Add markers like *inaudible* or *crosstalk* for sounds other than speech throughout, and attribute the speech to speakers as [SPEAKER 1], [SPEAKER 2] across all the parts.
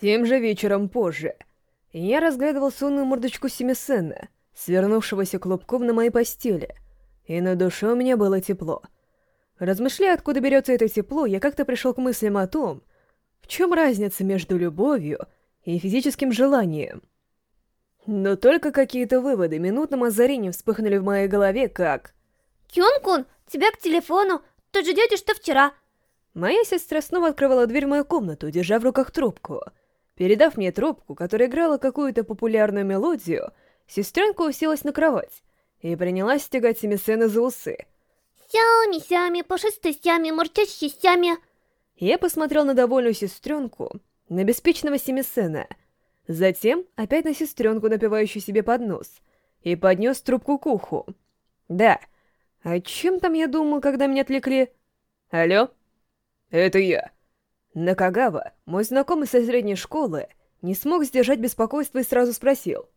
[SPEAKER 1] Тем же вечером позже я разглядывал сонную мордочку Семисена, свернувшегося клубком на моей постели, и на душе у меня было тепло. Размышляя, откуда берется это тепло, я как-то пришел к мыслям о том, в чем разница между любовью и физическим желанием. Но только какие-то выводы минутным озарением вспыхнули в моей голове, как...
[SPEAKER 2] Кён-кун, тебя к телефону, тот же дядя, что вчера.
[SPEAKER 1] Моя сестра снова открывала дверь в мою комнату, держа в руках трубку. Передав мне трубку, которая играла какую-то популярную мелодию, сестренка уселась на кровать и принялась стягать Семисена за усы.
[SPEAKER 2] Сями, сями, пушистый сями, мурчащий сями.
[SPEAKER 1] Я посмотрел на довольную сестренку, на беспечного Семисена, затем опять на сестренку, напивающую себе под нос, и поднес трубку к уху. Да, о чем там я думал, когда меня отвлекли? Алло? Это я. Накагава, мой знакомый со средней школы, не смог сдержать беспокойство и сразу спросил.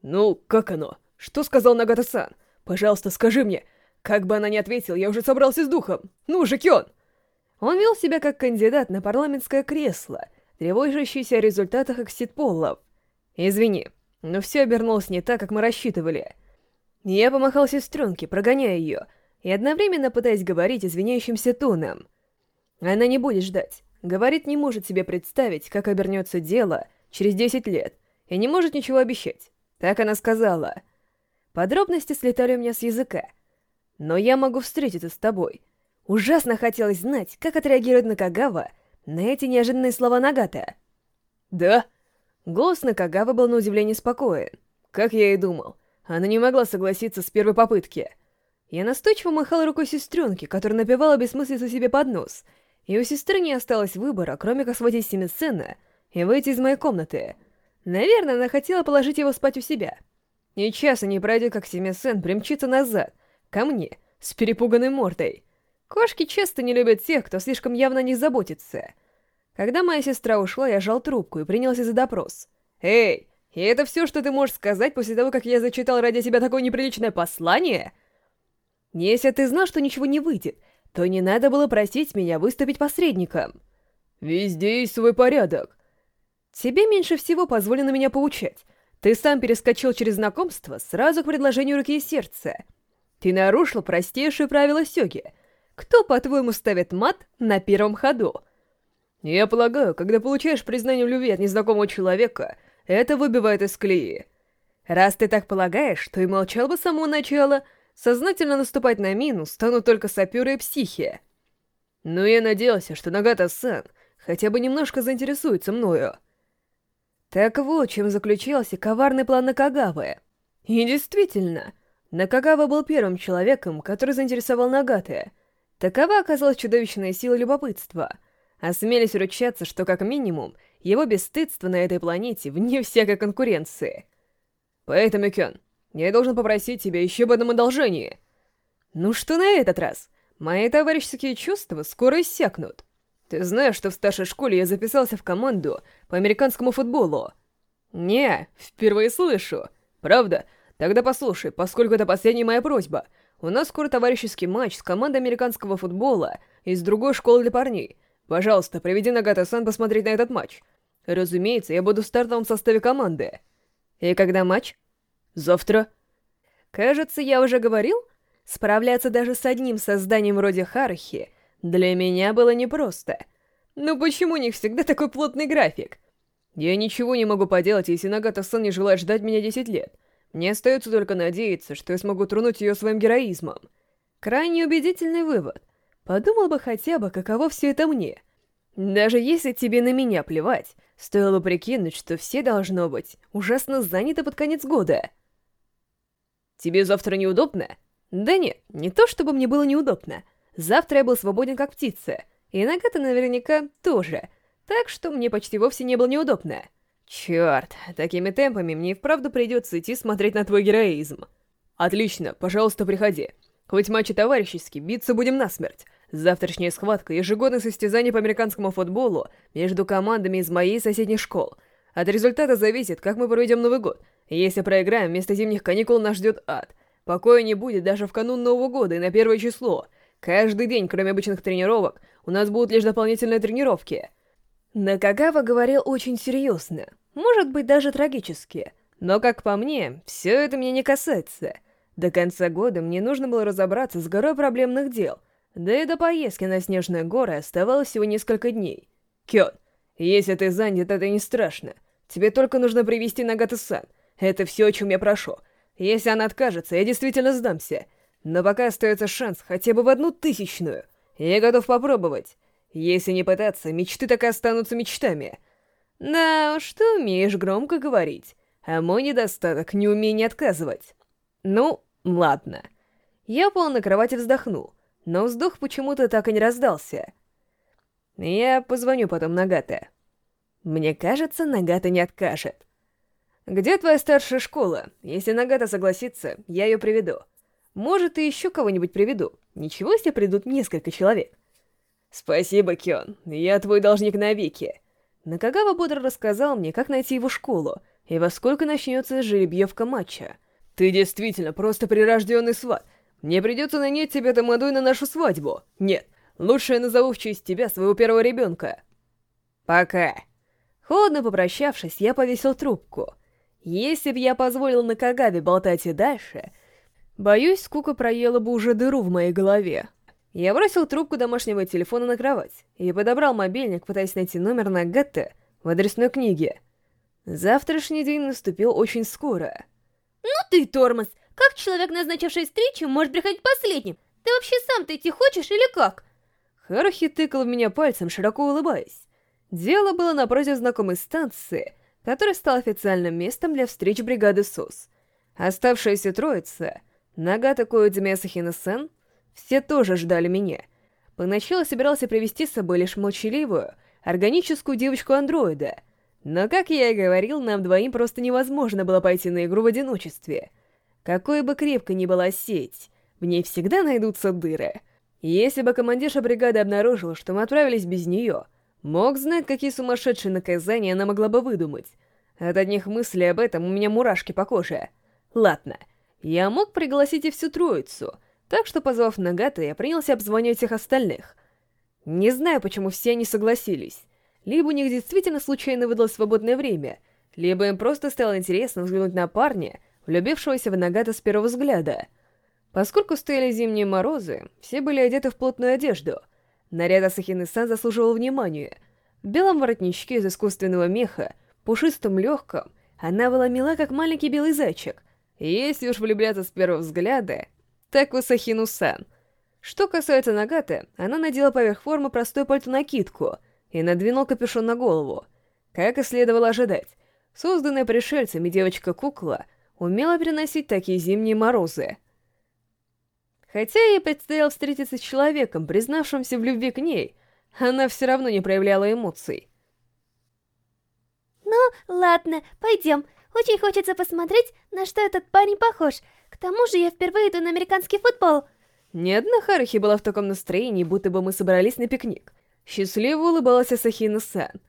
[SPEAKER 1] «Ну, как оно? Что сказал Нагата-сан? Пожалуйста, скажи мне». Как бы она ни ответила, я уже собрался с духом. Ну же, Кён! Он вел себя как кандидат на парламентское кресло, тревожащийся о результатах экситполлов. Извини, но все обернулось не так, как мы рассчитывали. Я помахал сестренке, прогоняя ее, и одновременно пытаясь говорить извиняющимся тоном. Она не будет ждать. Говорит, не может себе представить, как обернется дело через 10 лет, и не может ничего обещать. Так она сказала. Подробности слетали у меня с языка. Но я могу встретиться с тобой. Ужасно хотелось знать, как отреагирует Накагава на эти неожиданные слова Нагата. «Да?» Голос Накагава был на удивление спокоен. Как я и думал. Она не могла согласиться с первой попытки. Я настойчиво махал рукой сестренке, которая напевала бессмыслицу себе под нос — и у сестры не осталось выбора, кроме как схватить Семисена и выйти из моей комнаты. Наверное, она хотела положить его спать у себя. И часа не пройдет, как Семисен примчится назад, ко мне, с перепуганной мордой. Кошки часто не любят тех, кто слишком явно не заботится. Когда моя сестра ушла, я жал трубку и принялся за допрос. «Эй, и это все, что ты можешь сказать после того, как я зачитал ради тебя такое неприличное послание?» «Если ты знал, что ничего не выйдет, то не надо было просить меня выступить посредником. Везде есть свой порядок. Тебе меньше всего позволено меня поучать. Ты сам перескочил через знакомство сразу к предложению руки и сердца. Ты нарушил простейшие правила сёги. Кто, по-твоему, ставит мат на первом ходу? Я полагаю, когда получаешь признание в любви от незнакомого человека, это выбивает из колеи. Раз ты так полагаешь, то и молчал бы с самого начала — Сознательно наступать на мину станут только саперы и психи. Но я надеялся, что Нагата-сан хотя бы немножко заинтересуется мною. Так вот, чем заключался коварный план Накагавы. И действительно, Накагава был первым человеком, который заинтересовал Нагаты. Такова оказалась чудовищная сила любопытства. Осмелись ручаться, что как минимум, его бесстыдство на этой планете вне всякой конкуренции. Поэтому, Кён, я должен попросить тебя еще об одном одолжении. Ну что на этот раз? Мои товарищеские чувства скоро иссякнут. Ты знаешь, что в старшей школе я записался в команду по американскому футболу? Не, впервые слышу. Правда? Тогда послушай, поскольку это последняя моя просьба. У нас скоро товарищеский матч с командой американского футбола из другой школы для парней. Пожалуйста, приведи Нагата-сан посмотреть на этот матч. Разумеется, я буду в стартовом составе команды. И когда матч? Завтра? Кажется, я уже говорил, справляться даже с одним созданием вроде Харахи для меня было непросто. Но почему у них всегда такой плотный график? Я ничего не могу поделать, если Нагата-сан не желает ждать меня 10 лет. Мне остается только надеяться, что я смогу тронуть ее своим героизмом. Крайне убедительный вывод. Подумал бы хотя бы, каково все это мне. Даже если тебе на меня плевать, стоило прикинуть, что все должно быть ужасно заняты под конец года. Тебе завтра неудобно? Да нет, не то чтобы мне было неудобно. Завтра я был свободен как птица, и Нагата наверняка тоже, так что мне почти вовсе не было неудобно. Черт, такими темпами мне и вправду придется идти смотреть на твой героизм. Отлично, пожалуйста, приходи. Хоть матч и товарищеский, биться будем насмерть. Завтрашняя схватка — ежегодное состязание по американскому футболу между командами из моей соседней школы. От результата зависит, как мы проведем Новый год — если проиграем, вместо зимних каникул нас ждет ад. Покоя не будет даже в канун Нового года и на первое число. Каждый день, кроме обычных тренировок, у нас будут лишь дополнительные тренировки. Накагава говорил очень серьезно, может быть, даже трагически. Но, как по мне, все это меня не касается. До конца года мне нужно было разобраться с горой проблемных дел, да и до поездки на Снежные горы оставалось всего несколько дней. Кён, если ты занят, это не страшно. Тебе только нужно привести Нагата-сан. Это все, о чем я прошу. Если она откажется, я действительно сдамся. Но пока остается шанс хотя бы в одну тысячную. Я готов попробовать. Если не пытаться, мечты так и останутся мечтами. Да что умеешь громко говорить. А мой недостаток — не умение отказывать. Ну, ладно. Я упал на кровать и вздохнул, но вздох почему-то так и не раздался. Я позвоню потом Нагате. Мне кажется, Нагата не откажет. «Где твоя старшая школа? Если Нагата согласится, я ее приведу. Может, и еще кого-нибудь приведу. Ничего, если придут несколько человек». «Спасибо, Кён. Я твой должник навеки». Накагава бодро рассказал мне, как найти его школу, и во сколько начнется жеребьевка матча. «Ты действительно просто прирожденный сват. Мне придется нанять тебя тамадой на нашу свадьбу. Нет, лучше я назову в честь тебя своего первого ребенка». «Пока». Холодно попрощавшись, я повесил трубку. Если б я позволил Накагаве болтать и дальше, боюсь, скука проела бы уже дыру в моей голове. Я бросил трубку домашнего телефона на кровать и подобрал мобильник, пытаясь найти номер на Гатте в адресной книге. Завтрашний день наступил очень скоро.
[SPEAKER 2] «Ну ты тормоз! Как человек, назначивший встречу, может приходить последним? Ты вообще сам-то идти хочешь или как?»
[SPEAKER 1] Харухи тыкал в меня пальцем, широко улыбаясь. Дело было напротив знакомой станции, которая стала официальным местом для встреч бригады СОС. Оставшаяся троица, Нагата Коэдзиме Асахина-сан, все тоже ждали меня. Поначалу собирался привести с собой лишь молчаливую, органическую девочку-андроида, но, как я и говорил, нам двоим просто невозможно было пойти на игру в одиночестве. Какой бы крепкой ни была сеть, в ней всегда найдутся дыры. Если бы командирша бригады обнаружила, что мы отправились без нее, мог знать, какие сумасшедшие наказания она могла бы выдумать. От одних мыслей об этом у меня мурашки по коже. Ладно, я мог пригласить и всю троицу — так что, позвав Нагата, я принялся обзванивать всех остальных. Не знаю, почему все они согласились. Либо у них действительно случайно выдалось свободное время, либо им просто стало интересно взглянуть на парня, влюбившегося в Нагата с первого взгляда. Поскольку стояли зимние морозы, все были одеты в плотную одежду. Наряд Асахины-сан заслуживал внимания. В белом воротничке из искусственного меха, пушистом легком, она была мила, как маленький белый зайчик. Если уж влюбляться с первого взгляда, так Сахину-сан. Что касается Нагаты, она надела поверх формы простую пальто-накидку и надвинул капюшон на голову. Как и следовало ожидать, созданная пришельцами девочка-кукла умела переносить такие зимние морозы. Хотя ей предстояло встретиться с человеком, признавшимся в любви к ней, она все равно не проявляла эмоций.
[SPEAKER 2] «Ну, ладно, пойдем. Очень хочется посмотреть, на что этот парень похож. К тому же я впервые иду на американский футбол.
[SPEAKER 1] Ни одна Харухи была в таком настроении, будто бы мы собрались на пикник. Счастливо улыбалась Асахина-сан.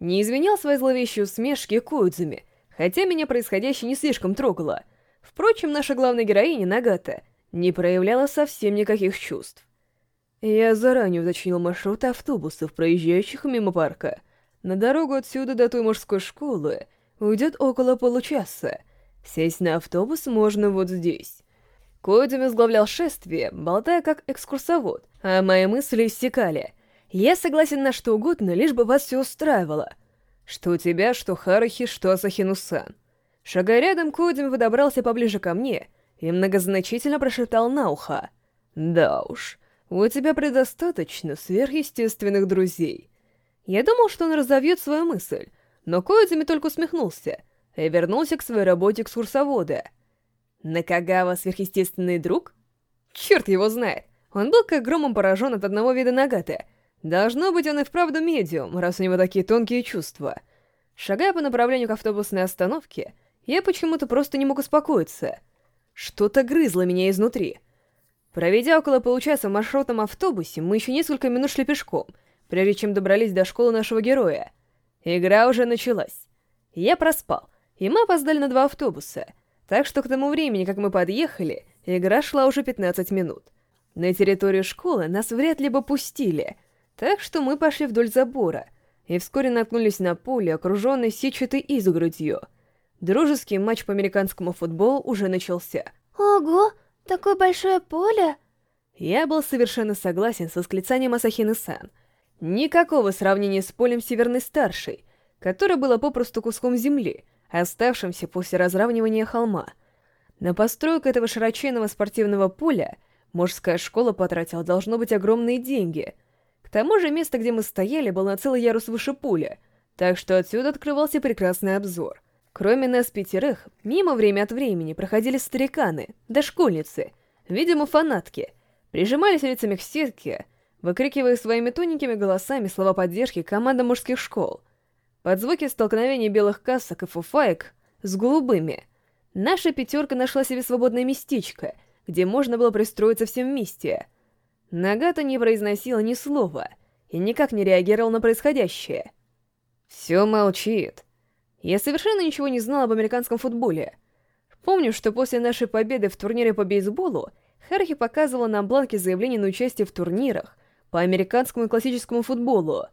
[SPEAKER 1] Не изменял свои зловещие усмешки Коудзуми, хотя меня происходящее не слишком трогало. Впрочем, наша главная героиня, Нагата, не проявляла совсем никаких чувств. Я заранее уточнил маршруты автобусов, проезжающих мимо парка. На дорогу отсюда до той мужской школы — уйдет около получаса. Сесть на автобус можно вот здесь. Коэдзи возглавлял шествие, болтая как экскурсовод, а мои мысли иссякали. Я согласен на что угодно, лишь бы вас все устраивало. Что у тебя, что Харахи, что Асахину-сан. Шагая рядом, Коэдзи подобрался поближе ко мне и многозначительно прошептал на ухо. «Да уж, у тебя предостаточно сверхъестественных друзей». Я думал, что он разовьет свою мысль, но Коидзуми только усмехнулся и вернулся к своей работе экскурсовода. Накагава сверхъестественный друг? Черт его знает. Он был как громом поражен от одного вида Нагаты. Должно быть, он и вправду медиум, раз у него такие тонкие чувства. Шагая по направлению к автобусной остановке, я почему-то просто не мог успокоиться. Что-то грызло меня изнутри. Проведя около получаса в маршрутном автобусе, мы еще несколько минут шли пешком, прежде чем добрались до школы нашего героя — Игра уже началась. Я проспал, и мы опоздали на два автобуса, так что к тому времени, как мы подъехали, игра шла уже 15 минут. На территорию школы нас вряд ли бы пустили, так что мы пошли вдоль забора. и вскоре наткнулись на поле, окруженное сетчатой изгородью. Дружеский матч по американскому футболу уже начался.
[SPEAKER 2] Ого, такое большое поле!
[SPEAKER 1] Я был совершенно согласен с восклицанием Асахины-сан. Никакого сравнения с полем Северной Старшей, которое было попросту куском земли, оставшимся после разравнивания холма. На постройку этого широченного спортивного поля мужская школа потратила, должно быть, огромные деньги. К тому же место, где мы стояли, было на целый ярус выше поля, так что отсюда открывался прекрасный обзор. Кроме нас пятерых, мимо время от времени проходили стариканы, дошкольницы, видимо, фанатки, прижимались лицами к сетке, выкрикивая своими тоненькими голосами слова поддержки командам мужских школ. Под звуки столкновения белых касок и фуфаек с голубыми — Наша пятерка нашла себе свободное местечко, где можно было пристроиться всем вместе. Нагата не произносила ни слова и никак не реагировал на происходящее. Все молчит. Я совершенно ничего не знал об американском футболе. Помню, что после нашей победы в турнире по бейсболу Хархи показывала нам бланки заявлений на участие в турнирах по американскому и классическому футболу.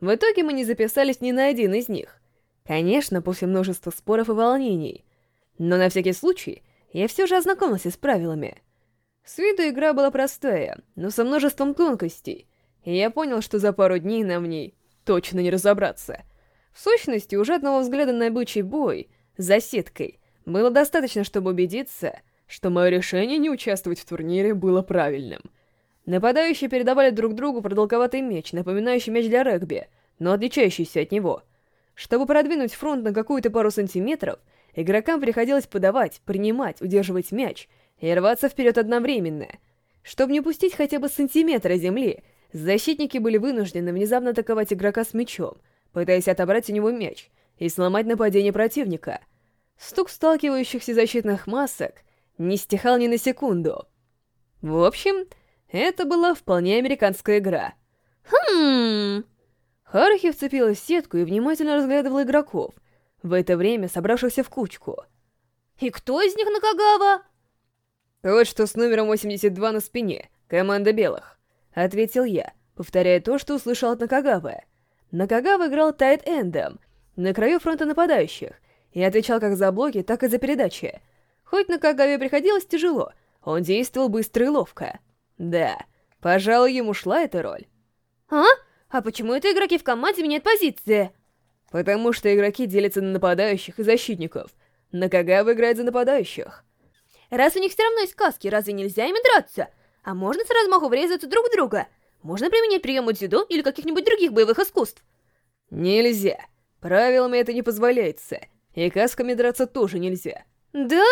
[SPEAKER 1] В итоге мы не записались ни на один из них. Конечно, после множества споров и волнений — но на всякий случай я все же ознакомился с правилами. С виду игра была простая, но со множеством тонкостей, и я понял, что за пару дней нам в ней точно не разобраться. В сущности, уже одного взгляда на бычий бой за сеткой было достаточно, чтобы убедиться, что мое решение не участвовать в турнире было правильным. Нападающие передавали друг другу продолговатый меч, напоминающий мяч для регби, но отличающийся от него. Чтобы продвинуть фронт на какую-то пару сантиметров — Игрокам приходилось подавать, принимать, удерживать мяч и рваться вперед одновременно. Чтобы не пустить хотя бы сантиметра земли, защитники были вынуждены внезапно атаковать игрока с мячом, пытаясь отобрать у него мяч и сломать нападение противника. Стук сталкивающихся защитных масок не стихал ни на секунду. В общем, это была вполне американская игра.
[SPEAKER 2] Хм.
[SPEAKER 1] Харахи вцепилась в сетку и внимательно разглядывала игроков, в это время собравшихся в кучку.
[SPEAKER 2] «И кто из них Накагава?»
[SPEAKER 1] «Тот, что с номером 82 на спине, команда белых», — ответил я, повторяя то, что услышал от Накагавы. Накагава играл тайт-эндом, на краю фронта нападающих, и отвечал как за блоки, так и за передачи. Хоть Накагаве приходилось тяжело, он действовал быстро и ловко. Да, пожалуй, ему шла эта роль.
[SPEAKER 2] «А? А почему это игроки в команде меняют позиции?»
[SPEAKER 1] Потому что игроки делятся на нападающих и защитников. Накагава играет за нападающих.
[SPEAKER 2] Раз у них все равно есть каски, разве нельзя ими драться? А можно с размаху врезаться друг в друга? Можно применять приемы дзюдо или каких-нибудь других боевых искусств?
[SPEAKER 1] Нельзя. Правилами это не позволяется. И касками драться тоже нельзя.
[SPEAKER 2] Да?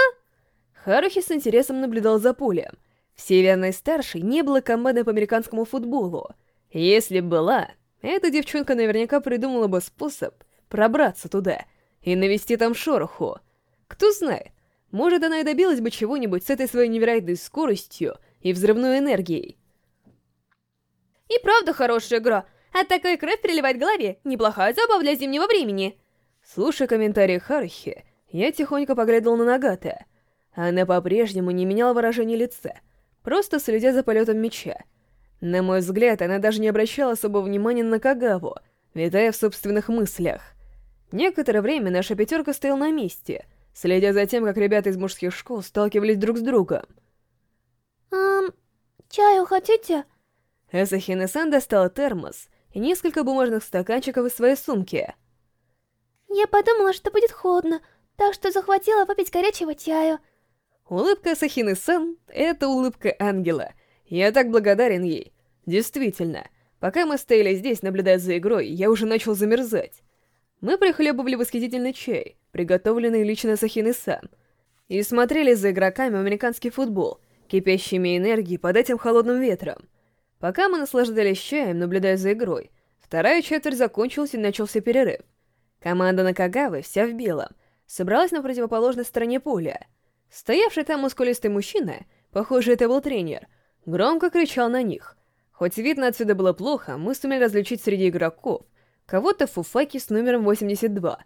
[SPEAKER 1] Харухи с интересом наблюдал за полем. В Северной Старшей не было команды по американскому футболу. Если была, эта девчонка наверняка придумала бы способ пробраться туда и навести там шороху. Кто знает, может, она и добилась бы чего-нибудь с этой своей невероятной скоростью и взрывной энергией.
[SPEAKER 2] И правда хорошая игра. От такой кровь приливает к голове. Неплохая забава для зимнего времени.
[SPEAKER 1] Слушая комментарии Харухи, я тихонько поглядывал на Нагата. Она по-прежнему не меняла выражение лица, просто следя за полетом меча. На мой взгляд, она даже не обращала особого внимания на Кагаву, витая в собственных мыслях. Некоторое время наша пятерка стояла на месте, следя за тем, как ребята из мужских школ сталкивались друг с другом.
[SPEAKER 2] «Эм, чаю хотите?»
[SPEAKER 1] Асахина-сан достала термос и несколько бумажных стаканчиков из своей сумки.
[SPEAKER 2] «Я подумала, что будет холодно, так что захватила попить горячего чаю».
[SPEAKER 1] Улыбка Асахины-сан — это улыбка ангела. Я так благодарен ей. Действительно, пока мы стояли здесь, наблюдая за игрой, я уже начал замерзать. Мы прихлебывали восхитительный чай, приготовленный лично Сахины-сан, и смотрели за игроками в американский футбол, кипящими энергией под этим холодным ветром. Пока мы наслаждались чаем, наблюдая за игрой, вторая четверть закончилась и начался перерыв. Команда Накагавы, вся в белом, собралась на противоположной стороне поля. Стоявший там мускулистый мужчина, похоже, это был тренер, громко кричал на них. Хоть видно отсюда было плохо, мы сумели различить среди игроков кого-то в фуфаке с номером 82.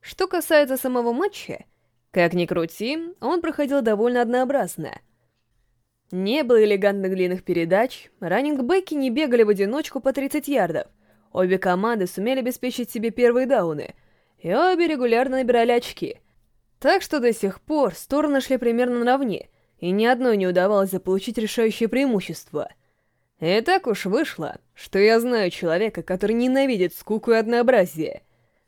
[SPEAKER 1] Что касается самого матча, как ни крути, он проходил довольно однообразно. Не было элегантных длинных передач, раннингбеки не бегали в одиночку по 30 ярдов. Обе команды сумели обеспечить себе первые дауны, и обе регулярно набирали очки. Так что до сих пор стороны шли примерно наравне, и ни одной не удавалось заполучить решающее преимущество. И так уж вышло, что я знаю человека, который ненавидит скуку и однообразие.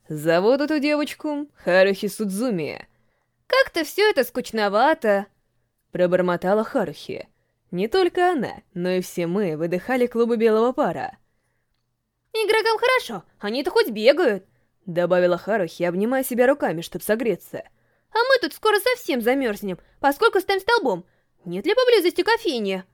[SPEAKER 1] Зовут эту девочку Харухи Судзуми.
[SPEAKER 2] «Как-то все это скучновато», —
[SPEAKER 1] пробормотала Харухи. Не только она, но и все мы выдыхали клубы белого пара.
[SPEAKER 2] «Игрокам хорошо, они-то хоть бегают», —
[SPEAKER 1] добавила Харухи, обнимая себя руками, чтобы согреться.
[SPEAKER 2] «А мы тут скоро совсем замерзнем, поскольку станем столбом. Нет ли поблизости кофейни?»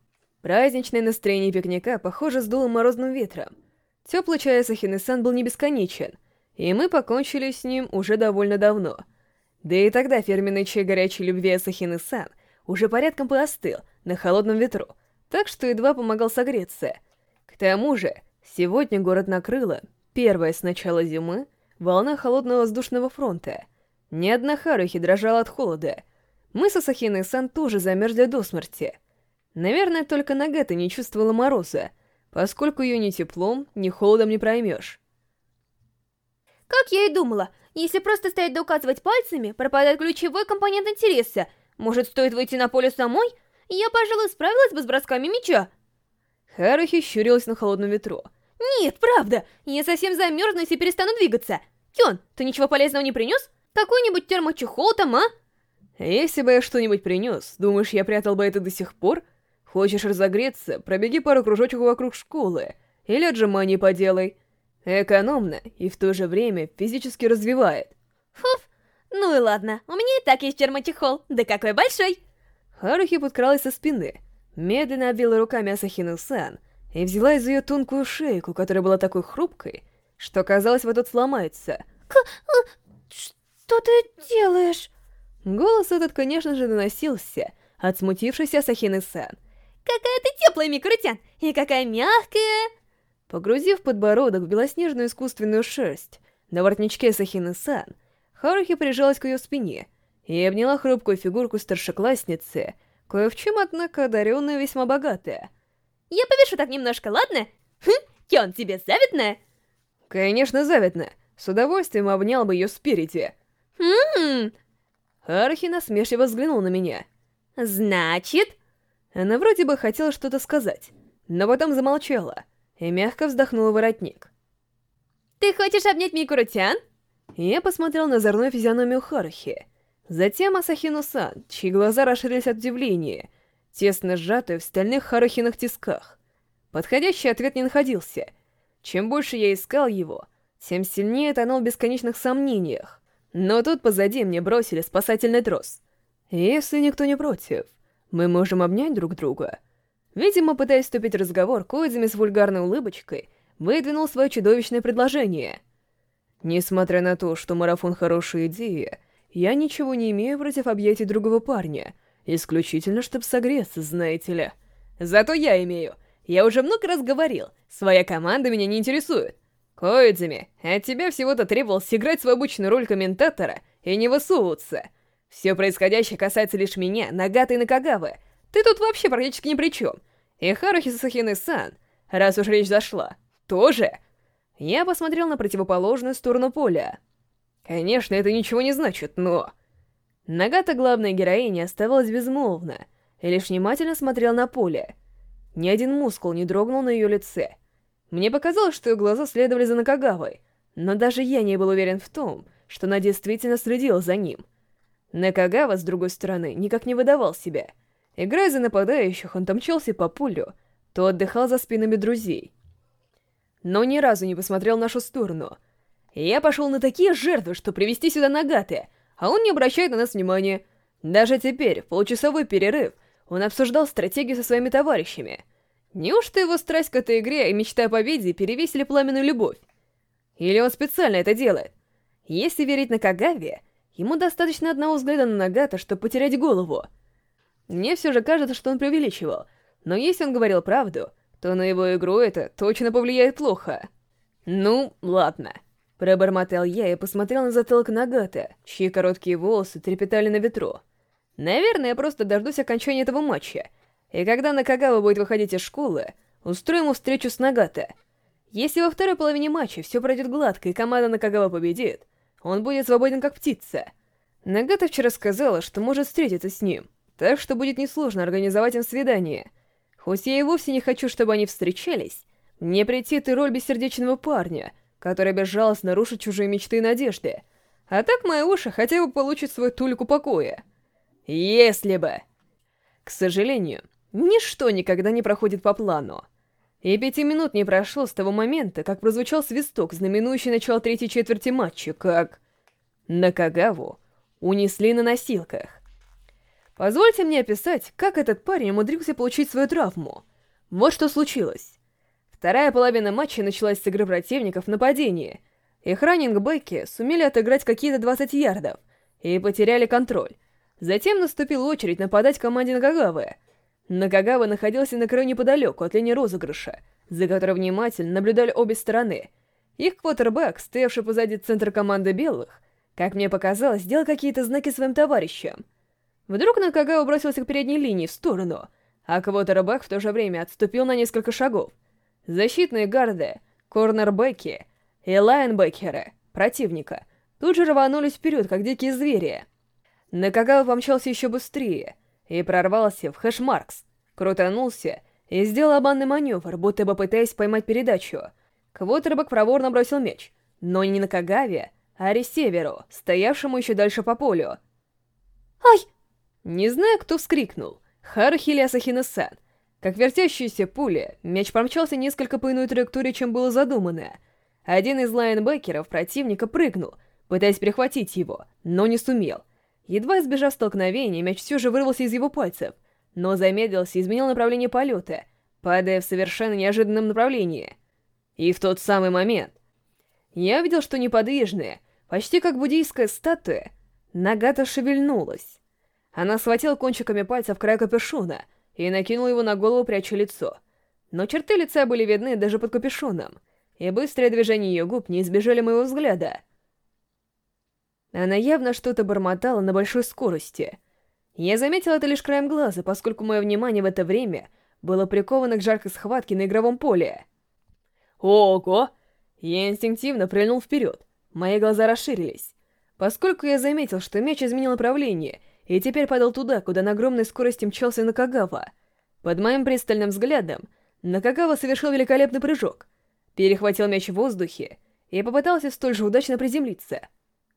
[SPEAKER 1] Праздничное настроение пикника, похоже, сдуло морозным ветром. Теплый чай Асахины-сан был не бесконечен, и мы покончили с ним уже довольно давно. Да и тогда фирменный чай горячей любви Асахины-сан уже порядком поостыл на холодном ветру, так что едва помогал согреться. К тому же, сегодня город накрыла, первая с начала зимы, волна холодного воздушного фронта. Ни одна Харухи дрожала от холода. Мы с Асахиной-сан тоже замерзли до смерти. Наверное, только Нагата не чувствовала мороза, поскольку ее ни теплом, ни холодом не проймешь.
[SPEAKER 2] Как я и думала, если просто стоять да указывать пальцами, пропадает ключевой компонент интереса — может, стоит выйти на поле самой? Я, пожалуй, справилась бы с бросками меча.
[SPEAKER 1] Харухи щурилась на холодном ветру.
[SPEAKER 2] Нет, правда, я совсем замерзнусь и перестану двигаться. Кён, ты ничего полезного не принес? Какой-нибудь термочехол там, а?
[SPEAKER 1] Если бы я что-нибудь принес, думаешь, я прятал бы это до сих пор? Хочешь разогреться, пробеги пару кружочков вокруг школы. Или отжиманий поделай. Экономно и в то же время физически развивает.
[SPEAKER 2] Фуф, ну и ладно, у меня и так есть термотехол, да какой большой!
[SPEAKER 1] Харухи подкралась со спины, медленно обвила руками Асахину-сан и взяла из ее тонкую шейку, которая была такой хрупкой, что казалось, вот тут сломается.
[SPEAKER 2] К а, что ты делаешь?
[SPEAKER 1] Голос этот, конечно же, доносился от смутившейся Асахины-сан.
[SPEAKER 2] Какая ты теплая, Микрутян, и какая мягкая!
[SPEAKER 1] Погрузив подбородок в белоснежную искусственную шерсть на воротничке Сахины-сан, Харухи прижалась к ее спине и обняла хрупкую фигурку старшеклассницы, кое в чем, однако, одаренная весьма богатая.
[SPEAKER 2] «Я повешу так немножко, ладно? Хм, Кён, тебе завидно?»
[SPEAKER 1] «Конечно, завидно. С удовольствием обнял бы ее спереди».
[SPEAKER 2] «Ммм...»
[SPEAKER 1] Харухи насмешливо взглянул на меня.
[SPEAKER 2] «Значит...»
[SPEAKER 1] Она вроде бы хотела что-то сказать, но потом замолчала и мягко вздохнула воротник.
[SPEAKER 2] «Ты хочешь обнять Микурутян?»
[SPEAKER 1] Я посмотрел на озорную физиономию Харухи. Затем Асахину-сан, чьи глаза расширились от удивления, тесно сжатые в стальных Харухиных тисках. Подходящий ответ не находился. Чем больше я искал его, тем сильнее тонул в бесконечных сомнениях. Но тут позади мне бросили спасательный трос. Если никто не против, мы можем обнять друг друга. Видимо, пытаясь вступить в разговор, Коидзами с вульгарной улыбочкой выдвинул свое чудовищное предложение — Несмотря на то, что марафон хорошая идея, я ничего не имею против объятий другого парня, исключительно чтобы согреться, знаете ли. Зато я имею. Я уже много раз говорил, своя команда меня не интересует. Коидзами, от тебя всего-то требовалось сыграть свою обычную роль комментатора и не высовываться. Все происходящее касается лишь меня, Нагата и Накагавы. Ты тут вообще практически ни при чем. И Харухи Сасахины-сан, раз уж речь зашла, тоже. Я посмотрел на противоположную сторону поля. Конечно, это ничего не значит, но... Нагата, главная героиня, оставалась безмолвна и лишь внимательно смотрел на поле. Ни один мускул не дрогнул на ее лице. Мне показалось, что ее глаза следовали за Накагавой, но даже я не был уверен в том, что она действительно следила за ним. Накагава, с другой стороны, никак не выдавал себя. Играя за нападающих, он то по пулю, то отдыхал за спинами друзей но ни разу не посмотрел в нашу сторону. Я пошел на такие жертвы, что привести сюда Нагаты, а он не обращает на нас внимания. Даже теперь, в получасовой перерыв, он обсуждал стратегию со своими товарищами. Неужто его страсть к этой игре и мечта о победе перевесили пламенную любовь? Или он специально это делает? Если верить на Кагаве, ему достаточно одного взгляда на Нагата, чтобы потерять голову. Мне все же кажется, что он преувеличивал, но если он говорил правду, то на его игру это точно повлияет плохо. Ну, ладно. Пробормотал я и посмотрел на затылок Нагата, чьи короткие волосы трепетали на ветру. Наверное, я просто дождусь окончания этого матча, и когда Накагава будет выходить из школы, устрою ему встречу с Нагата. Если во второй половине матча все пройдет гладко и команда Накагава победит, он будет свободен как птица. Нагата вчера сказала, что может встретиться с ним, так что будет несложно организовать им свидание. Хоть я и вовсе не хочу, чтобы они встречались, мне прийти ты роль бессердечного парня, который безжалостно рушит чужие мечты и надежды. А так мои уши хотя бы получат свою тульку покоя. Если бы... К сожалению, ничто никогда не проходит по плану. И пяти минут не прошло с того момента, как прозвучал свисток, знаменующий начало третьей четверти матча, как... Накагаву унесли на носилках. Позвольте мне описать, как этот парень умудрился получить свою травму. Вот что случилось. Вторая половина матча началась с игры противников в нападении. Их раннинг-бэки сумели отыграть какие-то 20 ярдов и потеряли контроль. Затем наступила очередь нападать команде Накагавы. Накагава находился на краю неподалеку от линии розыгрыша, за которой внимательно наблюдали обе стороны. Их квотербек, стоявший позади центра команды белых, как мне показалось, сделал какие-то знаки своим товарищам. Вдруг Накагава бросился к передней линии в сторону, а квотербек в то же время отступил на несколько шагов. Защитные гарды, корнербеки и лайнбекеры противника тут же рванулись вперед, как дикие звери. Накагава помчался еще быстрее и прорвался в хэшмаркс, крутанулся и сделал обманный маневр, будто бы пытаясь поймать передачу. Квотербек проворно бросил мяч, но не на Кагаве, а ресиверу, стоявшему еще дальше по полю.
[SPEAKER 2] «Ай!»
[SPEAKER 1] Не знаю, кто вскрикнул, Харухи или. Как вертящаяся пуля, мяч промчался несколько по иной траектории, чем было задумано. Один из лайнбекеров противника прыгнул, пытаясь перехватить его, но не сумел. Едва избежав столкновения, мяч все же вырвался из его пальцев, но замедлился и изменил направление полета, падая в совершенно неожиданном направлении. И в тот самый момент я увидел, что неподвижная, почти как буддийская статуя, Нагата шевельнулась. Она схватила кончиками пальцев край капюшона и накинула его на голову, пряча лицо. Но черты лица были видны даже под капюшоном, и быстрые движения ее губ не избежали моего взгляда. Она явно что-то бормотала на большой скорости. Я заметил это лишь краем глаза, поскольку мое внимание в это время было приковано к жаркой схватке на игровом поле. «Ого!» Я инстинктивно прыгнул вперед. Мои глаза расширились. Поскольку я заметил, что мяч изменил направление и теперь падал туда, куда на огромной скорости мчался Накагава, под моим пристальным взглядом Накагава совершил великолепный прыжок, перехватил мяч в воздухе и попытался столь же удачно приземлиться,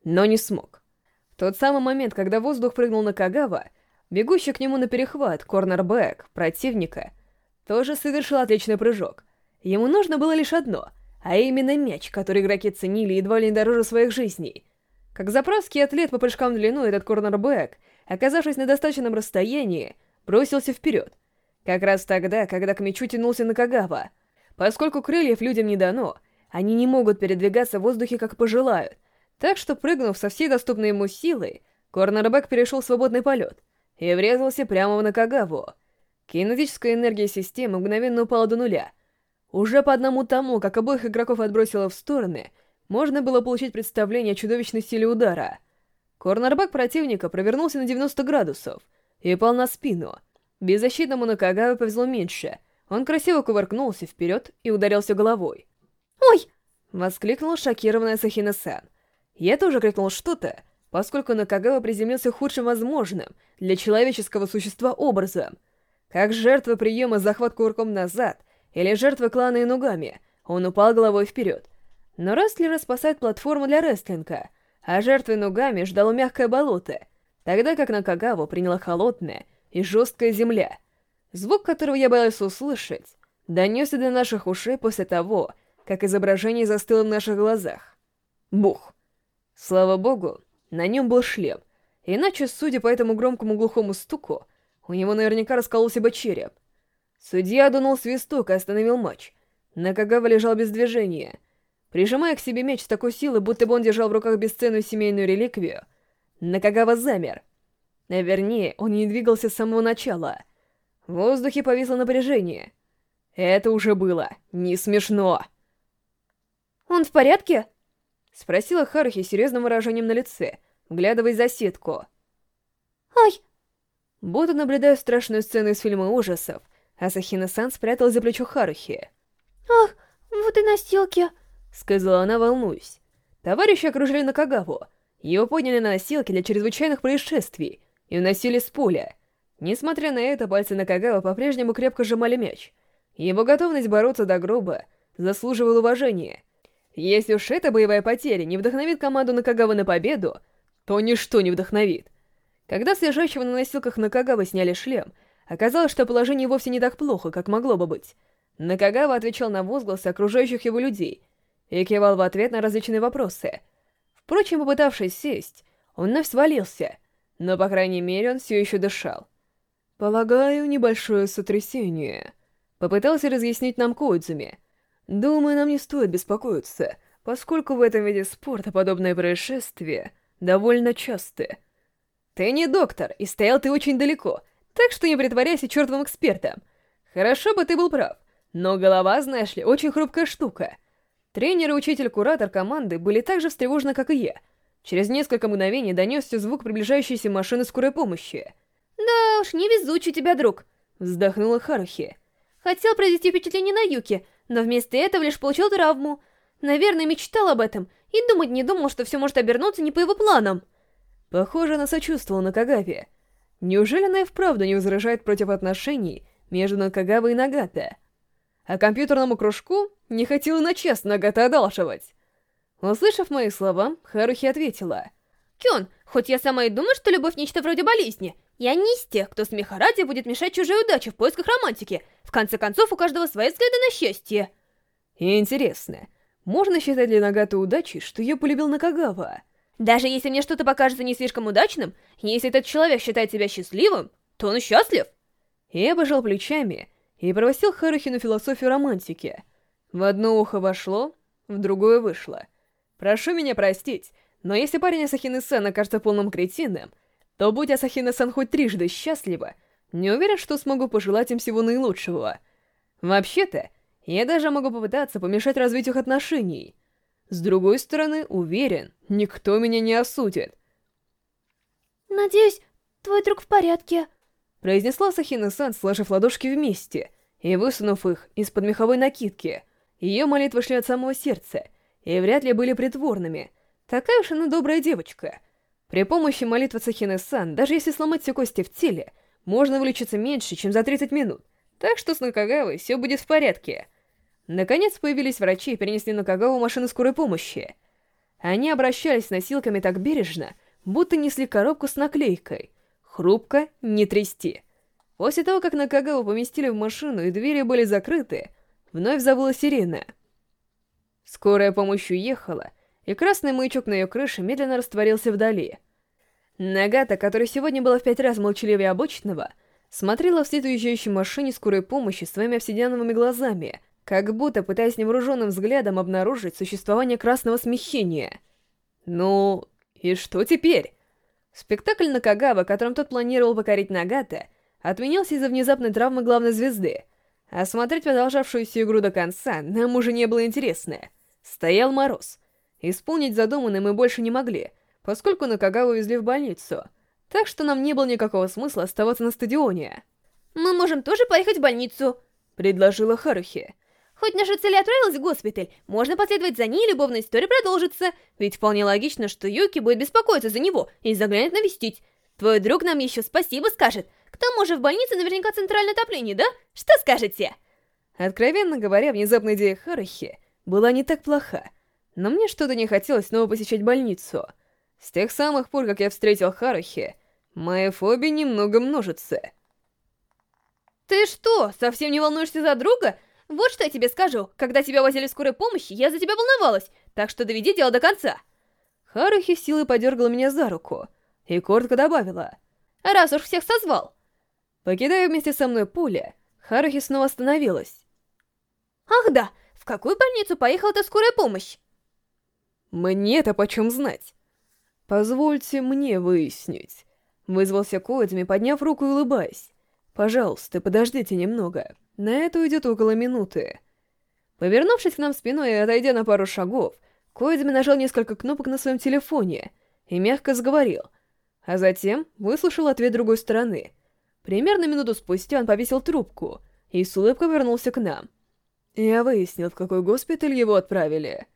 [SPEAKER 1] но не смог. В тот самый момент, когда воздух прыгнул Накагава, бегущий к нему на перехват корнербэк противника тоже совершил отличный прыжок. Ему нужно было лишь одно — а именно мяч, который игроки ценили едва ли не дороже своих жизней. Как заправский атлет по прыжкам в длину, этот корнербэк, оказавшись на достаточном расстоянии, бросился вперед. Как раз тогда, когда к мячу тянулся Накагава. Поскольку крыльев людям не дано, они не могут передвигаться в воздухе, как пожелают. Так что, прыгнув со всей доступной ему силой, корнербэк перешел в свободный полет и врезался прямо в Накагаву. Кинетическая энергия системы мгновенно упала до нуля, уже по одному тому, как обоих игроков отбросило в стороны, можно было получить представление о чудовищной силе удара. Корнербак противника провернулся на 90 градусов и упал на спину. Беззащитному Накагаве повезло меньше. Он красиво кувыркнулся вперед и ударился головой.
[SPEAKER 2] «Ой!»
[SPEAKER 1] — воскликнула шокированная Сахина-сан. Я тоже крикнул что-то, поскольку Накагава приземлился худшим возможным для человеческого существа образом. Как жертва приема захват кувырком назад, или жертва клана Инугами, он упал головой вперед. Но рестлеры спасают платформу для рестлинга, а жертвы Инугами ждало мягкое болото, тогда как на Кагаву приняла холодная и жесткая земля. Звук, которого я боялся услышать, донесся до наших ушей после того, как изображение застыло в наших глазах. Бух. Слава богу, на нем был шлем, иначе, судя по этому громкому глухому стуку, у него наверняка раскололся бы череп. Судья дунул свисток и остановил матч. Накагава лежал без движения. Прижимая к себе мяч с такой силой, будто бы он держал в руках бесценную семейную реликвию, Накагава замер. Вернее, он не двигался с самого начала. В воздухе повисло напряжение. Это уже было не смешно.
[SPEAKER 2] «Он в порядке?»
[SPEAKER 1] — спросила Харухи серьезным выражением на лице, вглядываясь за сетку.
[SPEAKER 2] «Ай!»
[SPEAKER 1] Будто наблюдая страшную сцену из фильма ужасов, Асахина-сан спрятал за плечо Харухи.
[SPEAKER 2] «Ах, Вот и носилки,
[SPEAKER 1] сказала она, волнуюсь. Товарищи окружили Накагаву. Его подняли на носилки для чрезвычайных происшествий и уносили с поля. Несмотря на это, пальцы Накагава по-прежнему крепко сжимали мяч. Его готовность бороться до гроба заслуживала уважения. Если уж эта боевая потеря не вдохновит команду Накагава на победу, то ничто не вдохновит. Когда с лежащего на носилках Накагава сняли шлем, оказалось, что положение вовсе не так плохо, как могло бы быть. Накагава отвечал на возгласы окружающих его людей и кивал в ответ на различные вопросы. Впрочем, попытавшись сесть, он вновь свалился, но, по крайней мере, он все еще дышал. «Полагаю, небольшое сотрясение», — попытался разъяснить нам Коидзуми. «Думаю, нам не стоит беспокоиться, поскольку в этом виде спорта подобные происшествия довольно часты». «Ты не доктор, и стоял ты очень далеко, так что не притворяйся чертовым экспертом. Хорошо бы ты был прав, но голова, знаешь ли, очень хрупкая штука». Тренер учитель-куратор команды были так же встревожены, как и я. Через несколько мгновений донесся звук приближающейся машины скорой помощи —
[SPEAKER 2] «Да уж, невезучий тебя друг», —
[SPEAKER 1] вздохнула Харухи.
[SPEAKER 2] «Хотел произвести впечатление на Юки, но вместо этого лишь получил травму. Наверное, мечтал об этом и думать не думал, что все может обернуться не по его планам».
[SPEAKER 1] Похоже, она сочувствовала Накагаве. Неужели она и вправду не возражает против отношений между Накагавой и Нагата? А компьютерному кружку не хотела на чест Нагата одалживать. Услышав мои слова, Харухи ответила.
[SPEAKER 2] «Кён, хоть я сама и думаю, что любовь нечто вроде болезни, я не из тех, кто смеха ради будет мешать чужой удаче в поисках романтики. В конце концов, у каждого свои взгляды на счастье.
[SPEAKER 1] Интересно, можно считать ли Нагату удачей, что ее полюбил Накагава?
[SPEAKER 2] Даже если мне что-то покажется не слишком удачным, если этот человек считает себя счастливым, то он счастлив.
[SPEAKER 1] Я пожал плечами и провосил Харухину философию романтики. В одно ухо вошло, в другое вышло. Прошу меня простить, но если парень Асахины-сан окажется полным кретином, то будь Асахина-сан хоть трижды счастлива, не уверен, что смогу пожелать им всего наилучшего. Вообще-то, я даже могу попытаться помешать развитию их отношений. С другой стороны, уверен, никто меня не осудит.
[SPEAKER 2] «Надеюсь, твой друг в порядке», —
[SPEAKER 1] произнесла Сахина-сан, сложив ладошки вместе и высунув их из-под меховой накидки. Ее молитвы шли от самого сердца, и вряд ли были притворными. Такая уж она добрая девочка — при помощи молитвы Цахины-сан, даже если сломать все кости в теле, можно вылечиться меньше, чем за 30 минут. Так что с Накагавой все будет в порядке. Наконец появились врачи и перенесли Накагаву машину скорой помощи. Они обращались с носилками так бережно, будто несли коробку с наклейкой. Хрупко, не трясти. После того, как Накагаву поместили в машину и двери были закрыты, вновь завыла сирена. Скорая помощь уехала, и красный маячок на ее крыше медленно растворился вдали. Нагата, которая сегодня была в пять раз молчаливее обычного, смотрела вслед уезжающей машине скорой помощи своими обсидиановыми глазами, как будто пытаясь невооруженным взглядом обнаружить существование красного смещения. Ну, и что теперь? Спектакль Накагава, которым тот планировал покорить Нагата, отменился из-за внезапной травмы главной звезды, а смотреть продолжавшуюся игру до конца нам уже не было интересно. Стоял мороз — Исполнить задуманное мы больше не могли, поскольку Накагаву увезли в больницу, так что нам не было никакого смысла оставаться на стадионе.
[SPEAKER 2] «Мы можем тоже поехать в больницу», —
[SPEAKER 1] предложила Харухи.
[SPEAKER 2] «Хоть наша цель отправилась в госпиталь, можно последовать за ней, и любовная история продолжится, ведь вполне логично, что Юки будет беспокоиться за него и заглянет навестить. Твой друг нам еще спасибо скажет. К тому же в больнице наверняка центральное отопление, да? Что скажете?»
[SPEAKER 1] Откровенно говоря, внезапная идея Харухи была не так плоха, но мне что-то не хотелось снова посещать больницу. С тех самых пор, как я встретил Харухи, моя фобия немного множится.
[SPEAKER 2] Ты что, совсем не волнуешься за друга? Вот что я тебе скажу. Когда тебя возили в скорой помощи, я за тебя волновалась, так что доведи дело до конца.
[SPEAKER 1] Харухи силой подергала меня за руку и коротко добавила.
[SPEAKER 2] Раз уж всех созвал.
[SPEAKER 1] Покидая вместе со мной поле, Харухи снова остановилась.
[SPEAKER 2] Ах да, в какую больницу поехала эта скорая помощь?
[SPEAKER 1] Мне-то почем знать? Позвольте мне выяснить. Вызвался Коидзми, подняв руку и улыбаясь. Пожалуйста, подождите немного. На это уйдет около минуты. Повернувшись к нам спиной и отойдя на пару шагов, Коидзми нажал несколько кнопок на своем телефоне и мягко заговорил, а затем выслушал ответ другой стороны. Примерно минуту спустя он повесил трубку и с улыбкой вернулся к нам. Я выяснил, в какой госпиталь его отправили.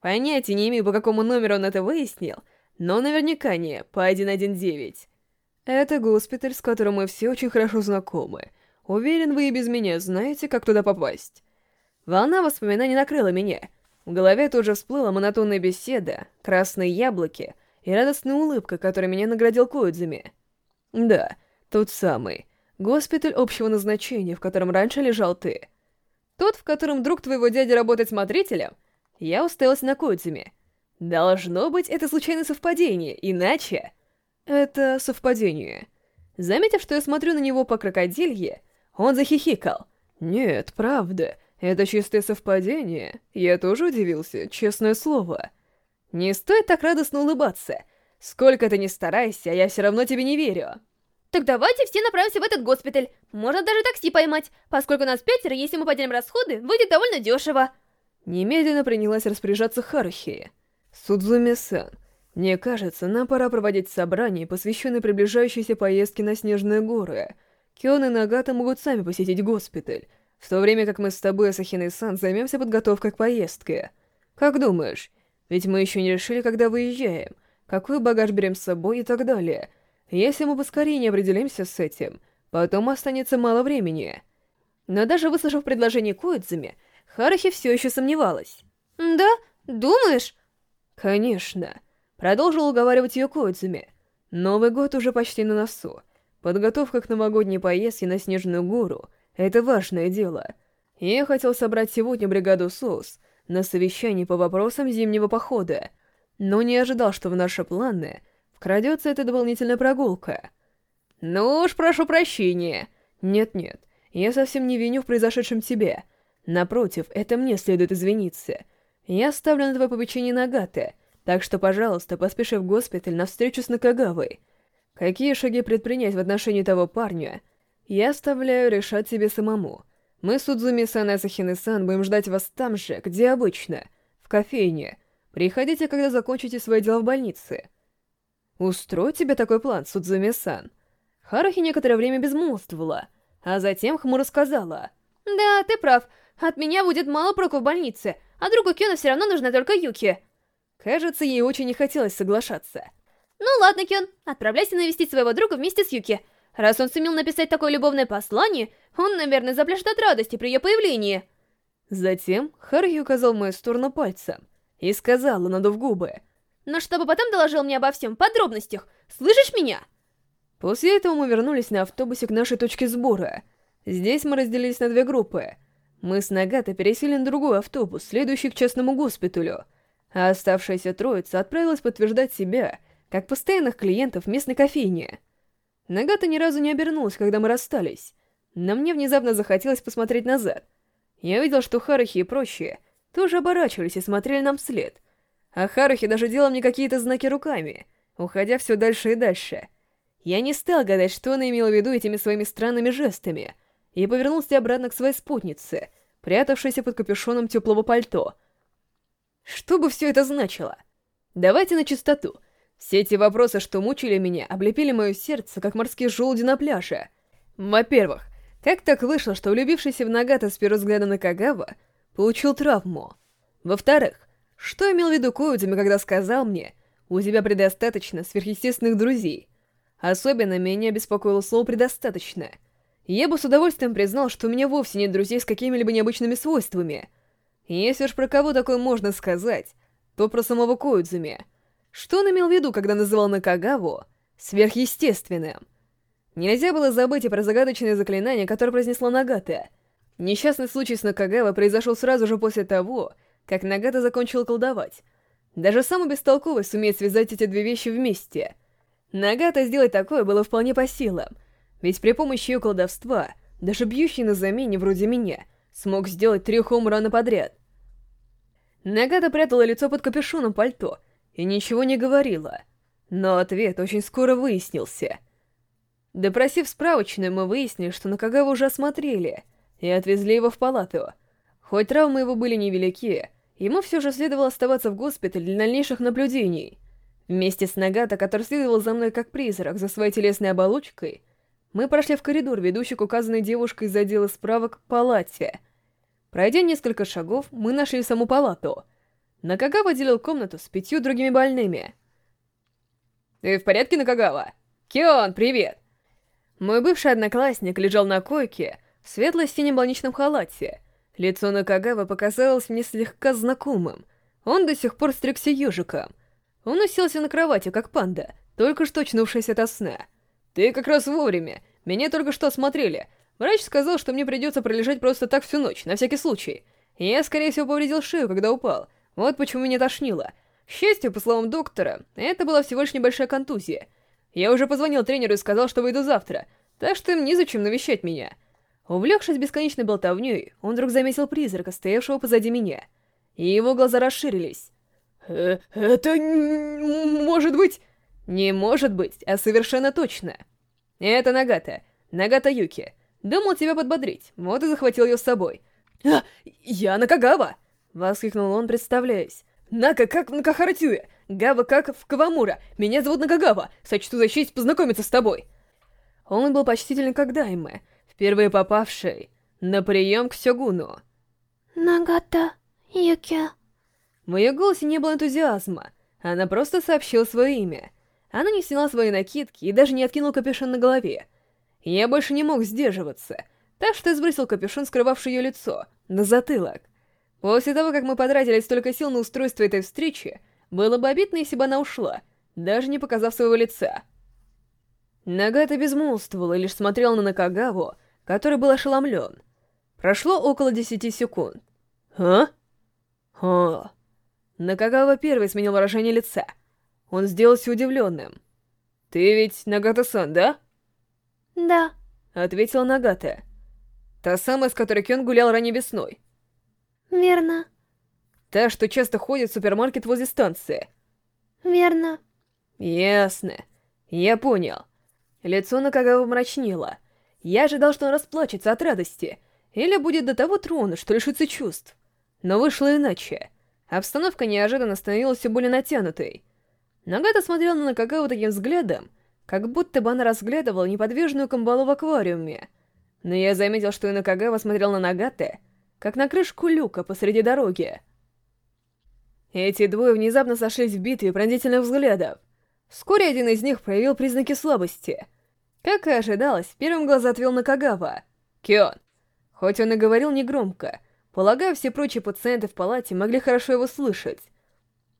[SPEAKER 1] Понятия не имею, по какому номеру он это выяснил, но наверняка не по 119. Это госпиталь, с которым мы все очень хорошо знакомы. Уверен, вы и без меня знаете, как туда попасть. Волна воспоминаний накрыла меня. В голове тут же всплыла монотонная беседа, красные яблоки и радостная улыбка, которой меня наградил Коидзуми. Да, тот самый. Госпиталь общего назначения, в котором раньше лежал ты. Тот, в котором друг твоего дяди работает смотрителем? Я уставилась на Коидзуми. Должно быть, это случайное совпадение, иначе... Это совпадение. Заметив, что я смотрю на него по крокодилье, он захихикал. Нет, правда, это чистое совпадение. Я тоже удивился, честное слово. Не стоит так радостно улыбаться. Сколько ты ни старайся, я все равно тебе не верю.
[SPEAKER 2] Так давайте все направимся в этот госпиталь. Можно даже такси поймать, поскольку нас пятеро, если мы поделим расходы, выйдет довольно дешево.
[SPEAKER 1] Немедленно принялась распоряжаться Харухи. Судзуми-сан, мне кажется, нам пора проводить собрание, посвященное приближающейся поездке на Снежные горы. Кион и Нагата могут сами посетить госпиталь, в то время как мы с тобой, Асахиной-сан, займемся подготовкой к поездке. Как думаешь? Ведь мы еще не решили, когда выезжаем, какой багаж берем с собой и так далее — если мы поскорее не определимся с этим, потом останется мало времени. Но даже выслушав предложение Коидзуми, Харахи все еще сомневалась.
[SPEAKER 2] «Да? Думаешь?»
[SPEAKER 1] «Конечно», — продолжил уговаривать ее Коидзуми. «Новый год уже почти на носу. Подготовка к новогодней поездке на Снежную гору — это важное дело. Я хотел собрать сегодня бригаду СОС на совещании по вопросам зимнего похода, но не ожидал, что в наши планы — Вкрадется эта дополнительная прогулка. Ну уж прошу прощения. Нет-нет, я совсем не виню в произошедшем тебе. Напротив, это мне следует извиниться. Я ставлю на твое попечение Нагаты, так что, пожалуйста, поспеши в госпиталь на встречу с Накагавой. Какие шаги предпринять в отношении того парня, я оставляю решать себе самому. Мы с Удзуми-сан и Асахины-сан будем ждать вас там же, где обычно, в кофейне. Приходите, когда закончите свои дела в больнице. «Устрой тебе такой план, Судзуми-сан». Харахи некоторое время безмолвствовала, а затем хмуро сказала.
[SPEAKER 2] «Да, ты прав. От меня будет мало проку в больнице, а другу Кёна все равно нужна только Юки».
[SPEAKER 1] Кажется, ей очень не хотелось соглашаться.
[SPEAKER 2] «Ну ладно, Кён, отправляйся навестить своего друга вместе с Юки. Раз он сумел написать такое любовное послание, он, наверное, запляшет от радости при ее появлении».
[SPEAKER 1] Затем Харахи указал мою сторону пальцем и сказала, надув губы
[SPEAKER 2] но чтобы потом доложил мне обо всем подробностях. Слышишь меня?
[SPEAKER 1] После этого мы вернулись на автобусе к нашей точке сбора. Здесь мы разделились на две группы. Мы с Нагата пересели на другой автобус, следующий к частному госпиталю, а оставшаяся троица отправилась подтверждать себя, как постоянных клиентов местной кофейни. Нагата ни разу не обернулась, когда мы расстались, но мне внезапно захотелось посмотреть назад. Я видел, что Харахи и прочие тоже оборачивались и смотрели нам вслед — а Харухи даже делал мне какие-то знаки руками, уходя все дальше и дальше. Я не стал гадать, что она имела в виду этими своими странными жестами, и повернулся обратно к своей спутнице, прятавшейся под капюшоном теплого пальто. Что бы все это значило? Давайте на чистоту. Все эти вопросы, что мучили меня, облепили мое сердце, как морские желуди на пляже. Во-первых, как так вышло, что влюбившийся в Нагата с первого взгляда на Кагава получил травму? Во-вторых, что имел в виду Коудзуми, когда сказал мне, «У тебя предостаточно сверхъестественных друзей»? Особенно меня беспокоило слово «предостаточно». Я бы с удовольствием признал, что у меня вовсе нет друзей с какими-либо необычными свойствами. Если уж про кого такое можно сказать, то про самого Коудзуми. Что он имел в виду, когда называл Накагаву сверхъестественным? Нельзя было забыть и про загадочное заклинание, которое произнесла Нагата. Несчастный случай с Накагава произошел сразу же после того, как Нагата закончил колдовать. Даже самый бестолковый сумеет связать эти две вещи вместе. Нагата сделать такое было вполне по силам, ведь при помощи ее колдовства даже бьющий на замене вроде меня смог сделать три хомрана подряд. Нагата прятала лицо под капюшоном пальто и ничего не говорила, но ответ очень скоро выяснился. Допросив справочную, мы выяснили, что Накагава уже осмотрели и отвезли его в палату. Хоть травмы его были невелики, Ему все же следовало оставаться в госпитале для дальнейших наблюдений. Вместе с Нагата, который следовал за мной как призрак за своей телесной оболочкой, мы прошли в коридор, ведущий к указанной девушкой из отдела справок палате. Пройдя несколько шагов, мы нашли саму палату. Накагава делил комнату с пятью другими больными. «Ты в порядке, Накагава?» «Кион, привет!» Мой бывший одноклассник лежал на койке в светло-синем больничном халате. Лицо Накагавы показалось мне слегка знакомым. Он до сих пор стригся ежиком. Он уселся на кровати, как панда, только что очнувшись ото сна. «Ты как раз вовремя. Меня только что осмотрели. Врач сказал, что мне придется пролежать просто так всю ночь, на всякий случай. Я, скорее всего, повредил шею, когда упал. Вот почему меня тошнило. К счастью, по словам доктора, это была всего лишь небольшая контузия. Я уже позвонил тренеру и сказал, что выйду завтра, так что им незачем навещать меня. Увлекшись бесконечной болтовней, он вдруг заметил призрака, стоявшего позади меня. И его глаза расширились. «Э, «Это... может быть...» «Не может быть, а совершенно точно. Это Нагата. Нагата Юки. Думал тебя подбодрить, вот и захватил ее с собой. «А, я Накагава!» — воскликнул он, представляясь. «Нака как в Накахаратюе, Гава как в Кавамура, меня зовут Накагава, сочту за честь познакомиться с тобой!» Он был почтителен как Дайме, впервые попавший на прием к Сёгуну.
[SPEAKER 2] «Нагата Юки...»
[SPEAKER 1] В ее голосе не было энтузиазма, она просто сообщила свое имя. Она не сняла свои накидки и даже не откинула капюшон на голове. Я больше не мог сдерживаться, так что я сбросил капюшон, скрывавший ее лицо, на затылок. После того, как мы потратили столько сил на устройство этой встречи, было бы обидно, если бы она ушла, даже не показав своего лица. Нагата безмолвствовала и лишь смотрела на Накагаву, который был ошеломлен. Прошло около десяти секунд. «А? О!» Накагава первый сменил выражение лица. Он сделался удивленным. «Ты ведь Нагата-сан, да?»
[SPEAKER 2] «Да», —
[SPEAKER 1] ответила Нагата. «Та самая, с которой Кён гулял ранней весной».
[SPEAKER 2] «Верно».
[SPEAKER 1] «Та, что часто ходит в супермаркет возле станции».
[SPEAKER 2] «Верно».
[SPEAKER 1] «Ясно. Я понял». Лицо Накагава мрачнело. Я ожидал, что он расплачется от радости, или будет до того тронут, что лишится чувств. Но вышло иначе. Обстановка неожиданно становилась все более натянутой. Нагата смотрела на Накагаву таким взглядом, как будто бы она разглядывала неподвижную камбалу в аквариуме. Но я заметил, что Инакагава смотрел на Нагате, как на крышку люка посреди дороги. Эти двое внезапно сошлись в битве пронзительных взглядов. Вскоре один из них проявил признаки слабости. Как и ожидалось, первым глаза отвел Накагава. Кион. Хоть он и говорил негромко, полагаю, все прочие пациенты в палате могли хорошо его слышать.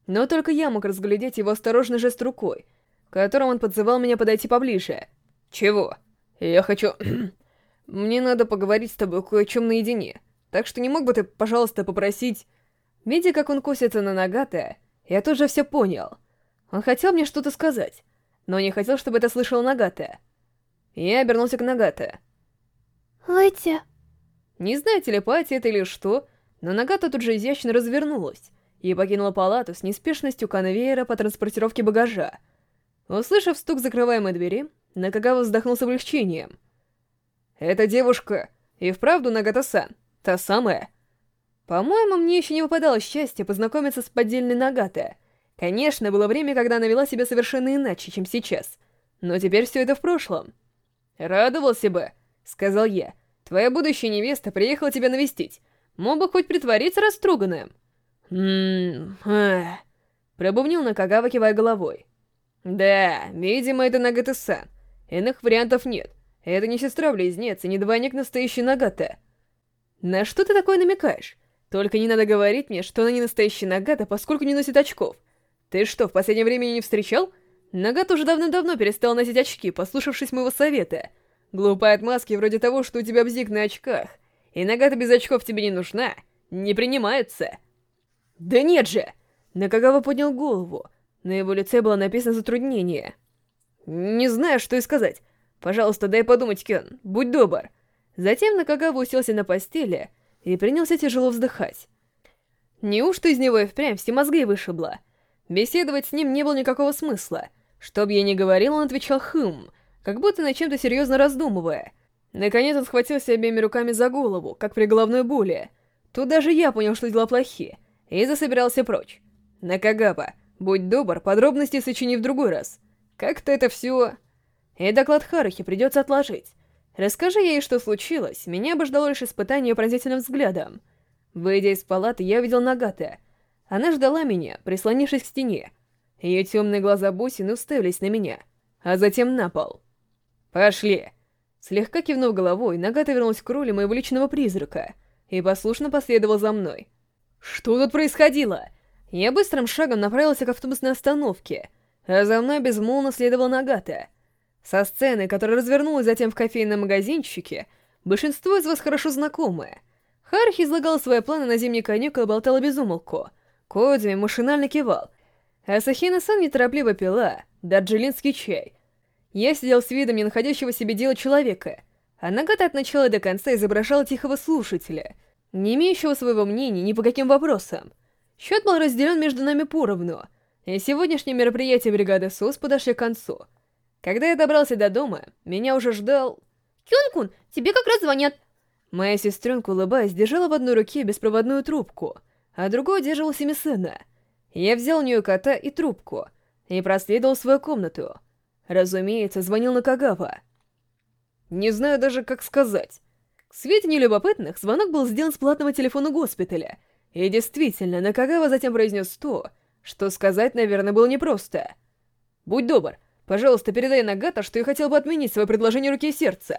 [SPEAKER 1] Но только я мог разглядеть его осторожный жест рукой — которым он подзывал меня подойти поближе. «Чего? Я хочу... *clears throat* Мне надо поговорить с тобой кое о чем наедине, так что не мог бы ты, пожалуйста, попросить...» Видя, как он косится на Нагата, я тоже все понял. Он хотел мне что-то сказать, но не хотел, чтобы это слышал Нагата. Я обернулся к Нагата.
[SPEAKER 2] «Выйти?»
[SPEAKER 1] Не знаю, телепатия это или что, но Нагата тут же изящно развернулась и покинула палату с неспешностью конвейера по транспортировке багажа. Услышав стук закрываемой двери, Накагава вздохнул с облегчением. «Эта девушка и вправду Нагата-сан, та самая?» По-моему, мне еще не выпадало счастье познакомиться с поддельной Нагата. Конечно, было время, когда она вела себя совершенно иначе, чем сейчас. Но теперь все это в прошлом. «Радовался бы», — сказал я. «Твоя будущая невеста приехала тебя навестить. Мог бы хоть притвориться растроганным». «Ммм... эх...» Пробубнил Накагава, кивая головой. Да, видимо, это Нагата-сан. Иных вариантов нет. Это не сестра-близнец и не двойник настоящий Нагата. На что ты такое намекаешь? Только не надо говорить мне, что она не настоящий Нагата, поскольку не носит очков. Ты что, в последнее время не встречал? Нагата уже давным-давно перестал носить очки, послушавшись моего совета. Глупые отмазки вроде того, что у тебя бзик на очках, и Нагата без очков тебе не нужна, не принимаются. Да нет же! Накагава поднял голову, на его лице было написано затруднение. «Не знаю, что и сказать. Пожалуйста, дай подумать, Кен. Будь добр». Затем Накагава уселся на постели и принялся тяжело вздыхать. Неужто из него и впрямь все мозги вышибло? Беседовать с ним не было никакого смысла. Что б я ни говорил, он отвечал «хм», как будто над чем-то серьезно раздумывая. Наконец он схватился обеими руками за голову, как при головной боли. Тут даже я понял, что дела плохи, и засобирался прочь. Накагава, Будь добр, подробности сочини в другой раз. Как-то это все... И доклад Харахи придется отложить. Расскажи ей, что случилось, меня бы ждало лишь испытание пронзительным взглядом. Выйдя из палаты, я увидел Нагата. Она ждала меня, прислонившись к стене. Ее темные глаза бусины уставились на меня, а затем на пол. «Пошли!» Слегка кивнув головой, Нагата вернулась к роли моего личного призрака и послушно последовал за мной. «Что тут происходило?» Я быстрым шагом направился к автобусной остановке, а за мной безмолвно следовал Нагата. Со сцены, которая развернулась затем в кофейном магазинчике, большинство из вас хорошо знакомы. Харахи излагал свои планы на зимний конек и болтала безумолку. Кодзи машинально кивал, а Сахина-сан неторопливо пила дарджилинский чай. Я сидел с видом не находящего себе дела человека, а Нагата от начала до конца изображала тихого слушателя, не имеющего своего мнения ни по каким вопросам. Счет был разделен между нами поровну, и сегодняшнее мероприятие бригады СУС подошли к концу. Когда я добрался до дома, меня уже ждал...
[SPEAKER 2] Кюн-кун, тебе как раз звонят.
[SPEAKER 1] Моя сестренка, улыбаясь, держала в одной руке беспроводную трубку, а другой держала Семисена. Я взял у нее кота и трубку, и проследовал в свою комнату. Разумеется, звонил на Кагава. Не знаю даже, как сказать. К сведению любопытных, звонок был сделан с платного телефона госпиталя — и действительно, Накагава затем произнес то, что сказать, наверное, было непросто. «Будь добр, пожалуйста, передай Нагата, что я хотел бы отменить свое предложение руки и сердца».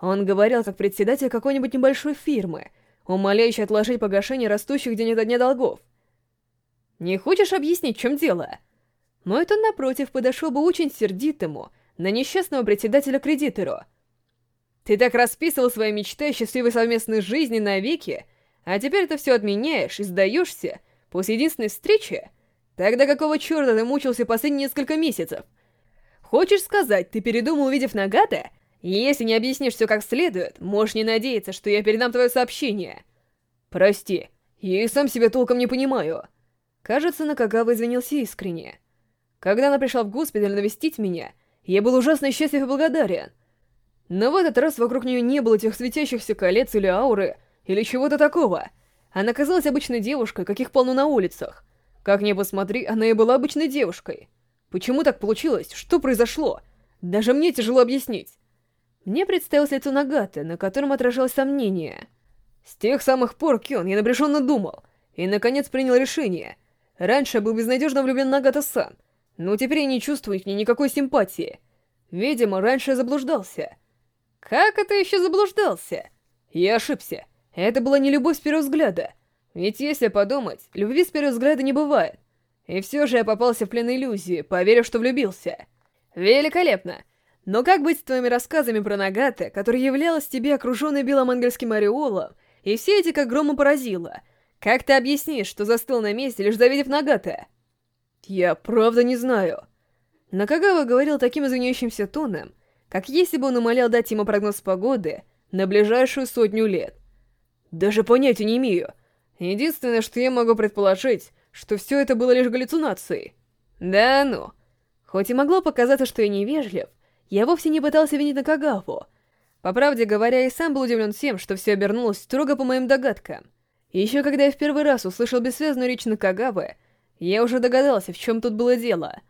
[SPEAKER 1] Он говорил как председатель какой-нибудь небольшой фирмы, умоляющий отложить погашение растущих день ото дня долгов. «Не хочешь объяснить, в чем дело?» Но это, напротив, подошел бы очень сердитому на несчастного председателя-кредитору. «Ты так расписывал свои мечты о счастливой совместной жизни навеки, а теперь ты все отменяешь и сдаешься после единственной встречи? Тогда какого черта ты мучился последние несколько месяцев? Хочешь сказать, ты передумал, увидев Нагата? Если не объяснишь все как следует, можешь не надеяться, что я передам твое сообщение. Прости, я и сам себя толком не понимаю. Кажется, Накагава извинился искренне. Когда она пришла в госпиталь навестить меня, я был ужасно счастлив и благодарен. Но в этот раз вокруг нее не было тех светящихся колец или ауры, или чего-то такого. Она казалась обычной девушкой, каких полно на улицах. Как ни посмотри, она и была обычной девушкой. Почему так получилось? Что произошло? Даже мне тяжело объяснить. Мне представилось лицо Нагаты, на котором отражалось сомнение. С тех самых пор, Кён, я напряженно думал, и, наконец, принял решение. Раньше я был безнадежно влюблен в Нагата-сан, но теперь я не чувствую к ней никакой симпатии. Видимо, раньше я заблуждался. Как это еще заблуждался? Я ошибся. Это была не любовь с первого взгляда. Ведь если подумать, любви с первого взгляда не бывает. И все же я попался в плен иллюзии, поверив, что влюбился. Великолепно! Но как быть с твоими рассказами про Нагата, которая являлась тебе окруженной белым ангельским ореолом, и все эти как грома поразило? Как ты объяснишь, что застыл на месте, лишь завидев Нагата? Я правда не знаю. Накагава говорил таким извиняющимся тоном, как если бы он умолял дать ему прогноз погоды на ближайшую сотню лет. Даже понятия не имею. Единственное, что я могу предположить, что все это было лишь галлюцинацией. Да ну. Хоть и могло показаться, что я невежлив, я вовсе не пытался винить Накагаву. По правде говоря, я сам был удивлен тем, что все обернулось строго по моим догадкам. Еще когда я в первый раз услышал бессвязную речь Накагавы, я уже догадался, в чем тут было дело.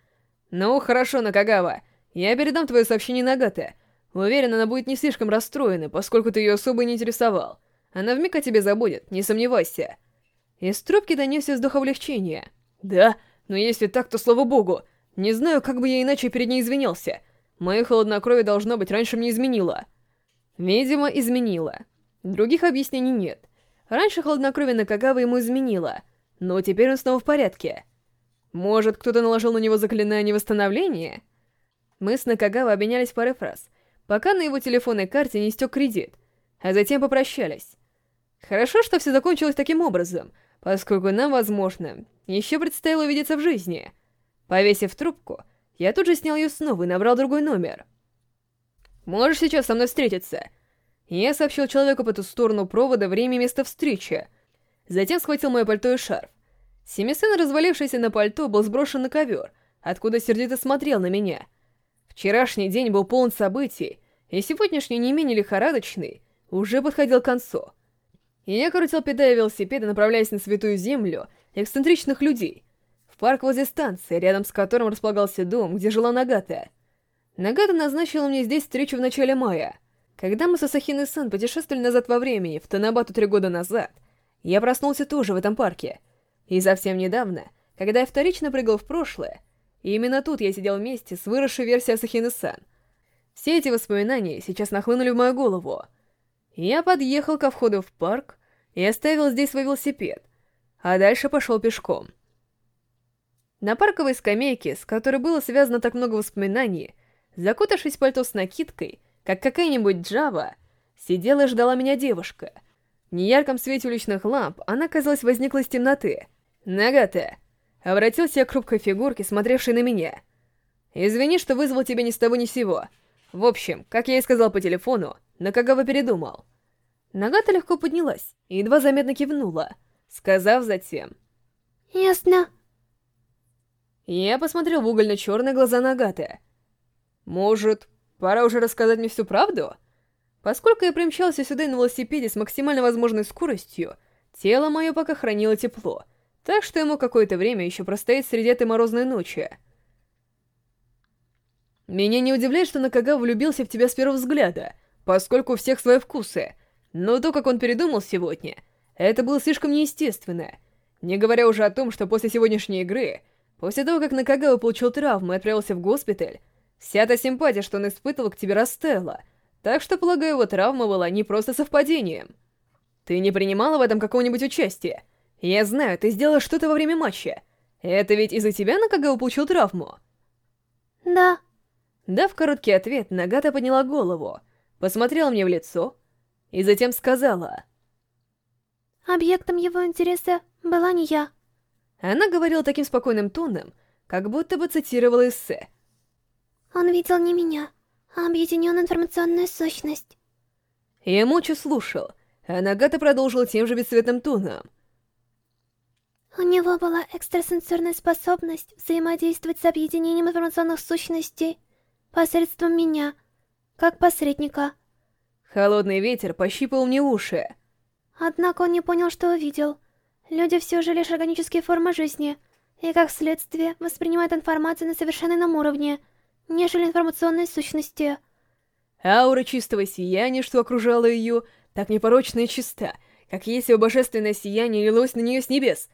[SPEAKER 1] Ну, хорошо, Накагава, я передам твое сообщение Нагате. Уверен, она будет не слишком расстроена, поскольку ты ее особо не интересовал. Она вмиг о тебе забудет, не сомневайся. Из трубки донесся вздох облегчения. Да, но если так, то слава богу. Не знаю, как бы я иначе перед ней извинялся. Мое холоднокровие, должно быть, раньше мне изменило. Видимо, изменило. Других объяснений нет. Раньше холоднокровие Накагава ему изменило, но теперь он снова в порядке. Может, кто-то наложил на него заклинание восстановления? Мы с Накагава обменялись парой фраз, пока на его телефонной карте не стек кредит, а затем попрощались. Хорошо, что все закончилось таким образом, поскольку нам, возможно, еще предстояло увидеться в жизни. Повесив трубку, я тут же снял ее снова и набрал другой номер. «Можешь сейчас со мной встретиться?» Я сообщил человеку по ту сторону провода время и место встречи. Затем схватил мое пальто и шарф. Семисен, развалившийся на пальто, был сброшен на ковер, откуда сердито смотрел на меня. Вчерашний день был полон событий, и сегодняшний не менее лихорадочный уже подходил к концу и я крутил педали велосипеда, направляясь на Святую Землю эксцентричных людей, в парк возле станции, рядом с которым располагался дом, где жила Нагата. Нагата назначила мне здесь встречу в начале мая. Когда мы с Асахиной-сан путешествовали назад во времени, в Танабату три года назад, я проснулся тоже в этом парке. И совсем недавно, когда я вторично прыгал в прошлое, именно тут я сидел вместе с выросшей версией Асахины-сан. Все эти воспоминания сейчас нахлынули в мою голову. Я подъехал ко входу в парк и оставил здесь свой велосипед, а дальше пошел пешком. На парковой скамейке, с которой было связано так много воспоминаний, закутавшись в пальто с накидкой, как какая-нибудь Джава, сидела и ждала меня девушка. В неярком свете уличных ламп она, казалось, возникла из темноты. «Нагата!» — обратился я к хрупкой фигурке, смотревшей на меня. «Извини, что вызвал тебя ни с того ни сего. В общем, как я и сказал по телефону, Накагава передумал». Нагата легко поднялась и едва заметно кивнула, сказав затем...
[SPEAKER 2] «Ясно».
[SPEAKER 1] Я посмотрел в угольно-черные глаза Нагаты. «Может, пора уже рассказать мне всю правду?» Поскольку я примчался сюда на велосипеде с максимально возможной скоростью, тело мое пока хранило тепло, так что ему какое-то время еще простоять среди этой морозной ночи. Меня не удивляет, что Накага влюбился в тебя с первого взгляда, поскольку у всех свои вкусы, но то, как он передумал сегодня, это было слишком неестественно. Не говоря уже о том, что после сегодняшней игры, после того, как Накагава получил травму и отправился в госпиталь, вся та симпатия, что он испытывал к тебе, растаяла — так что, полагаю, его травма была не просто совпадением. Ты не принимала в этом какого-нибудь участия? Я знаю, ты сделала что-то во время матча. Это ведь из-за тебя Накагава получил травму?
[SPEAKER 2] Да.
[SPEAKER 1] Дав короткий ответ, Нагата подняла голову, посмотрела мне в лицо и затем сказала...
[SPEAKER 2] Объектом его интереса была не я.
[SPEAKER 1] Она говорила таким спокойным тоном, как будто бы цитировала эссе.
[SPEAKER 2] Он видел не меня а объединенная информационная сущность.
[SPEAKER 1] Я молча слушал, а Нагата продолжила тем же бесцветным тоном.
[SPEAKER 2] У него была экстрасенсорная способность взаимодействовать с объединением информационных сущностей посредством меня, как посредника.
[SPEAKER 1] Холодный ветер пощипал мне уши.
[SPEAKER 2] Однако он не понял, что увидел. Люди все же лишь органические формы жизни, и как следствие воспринимают информацию на совершенно ином уровне — нежели информационные сущности.
[SPEAKER 1] Аура чистого сияния, что окружала ее, так непорочна и чиста, как если бы божественное сияние лилось на нее с небес.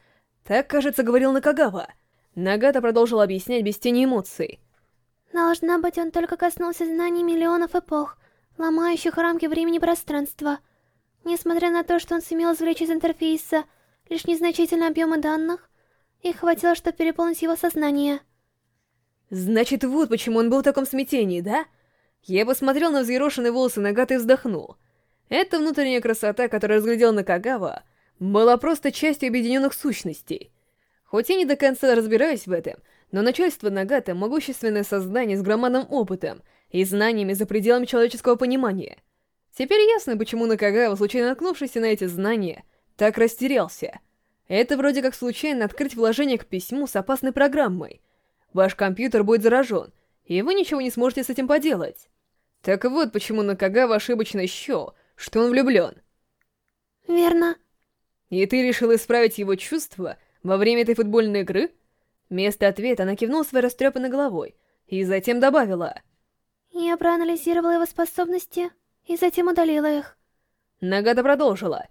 [SPEAKER 1] Так, кажется, говорил Накагава. Нагата продолжил объяснять без тени эмоций.
[SPEAKER 2] Должна быть, он только коснулся знаний миллионов эпох, ломающих рамки времени и пространства. Несмотря на то, что он сумел извлечь из интерфейса лишь незначительные объемы данных, их хватило, чтобы переполнить его сознание.
[SPEAKER 1] Значит, вот почему он был в таком смятении, да? Я посмотрел на взъерошенные волосы Нагаты и вздохнул. Эта внутренняя красота, которую разглядел Накагава, была просто частью объединенных сущностей. Хоть я не до конца разбираюсь в этом, но начальство Нагата — могущественное создание с громадным опытом и знаниями за пределами человеческого понимания. Теперь ясно, почему Накагава, случайно наткнувшийся на эти знания, так растерялся. Это вроде как случайно открыть вложение к письму с опасной программой — Ваш компьютер будет заражен, и вы ничего не сможете с этим поделать. Так вот, почему Накагава ошибочно счел, что он влюблен.
[SPEAKER 2] Верно.
[SPEAKER 1] И ты решил исправить его чувства во время этой футбольной игры? Вместо ответа она кивнула своей растрепанной головой и затем добавила.
[SPEAKER 2] Я проанализировала его способности и затем удалила их.
[SPEAKER 1] Нагата продолжила.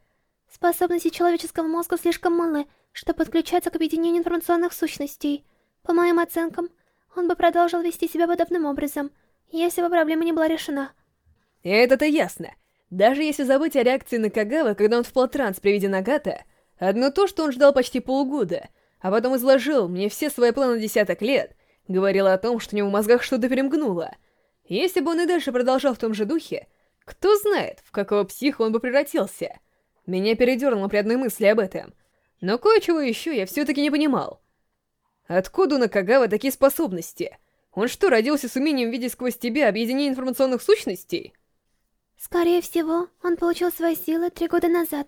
[SPEAKER 2] Способности человеческого мозга слишком малы, чтобы подключаться к объединению информационных сущностей. По моим оценкам, он бы продолжил вести себя подобным образом, если бы проблема не была решена.
[SPEAKER 1] Это-то ясно. Даже если забыть о реакции на Кагава, когда он впал в транс при виде Нагата, одно то, что он ждал почти полгода, а потом изложил мне все свои планы десяток лет, говорило о том, что у него в мозгах что-то перемкнуло. Если бы он и дальше продолжал в том же духе, кто знает, в какого психа он бы превратился. Меня передернуло при одной мысли об этом. Но кое-чего еще я все-таки не понимал. Откуда у Накагава такие способности? Он что, родился с умением видеть сквозь тебя объединение информационных сущностей?
[SPEAKER 2] Скорее всего, он получил свои силы три года назад.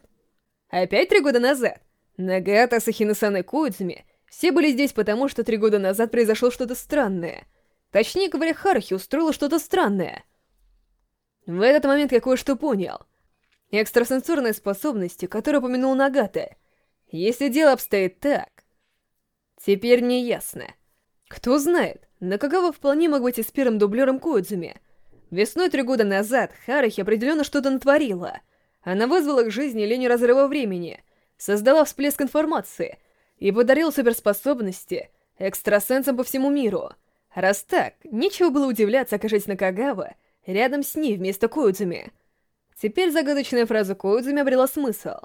[SPEAKER 1] Опять три года назад? Нагата, Сахина-сан и Коидзуми все были здесь потому, что три года назад произошло что-то странное. Точнее говоря, Харахи устроила что-то странное. В этот момент я кое-что понял. Экстрасенсорные способности, которые упомянул Нагата. Если дело обстоит так, Теперь не ясно. Кто знает, Накагава вполне мог быть и с первым дублером Коидзуми. Весной три года назад Харахи определенно что-то натворила. Она вызвала к жизни линию разрыва времени, создала всплеск информации и подарила суперспособности экстрасенсам по всему миру. Раз так, нечего было удивляться, окажись Накагава рядом с ней вместо Коидзуми. Теперь загадочная фраза Коидзуми обрела смысл.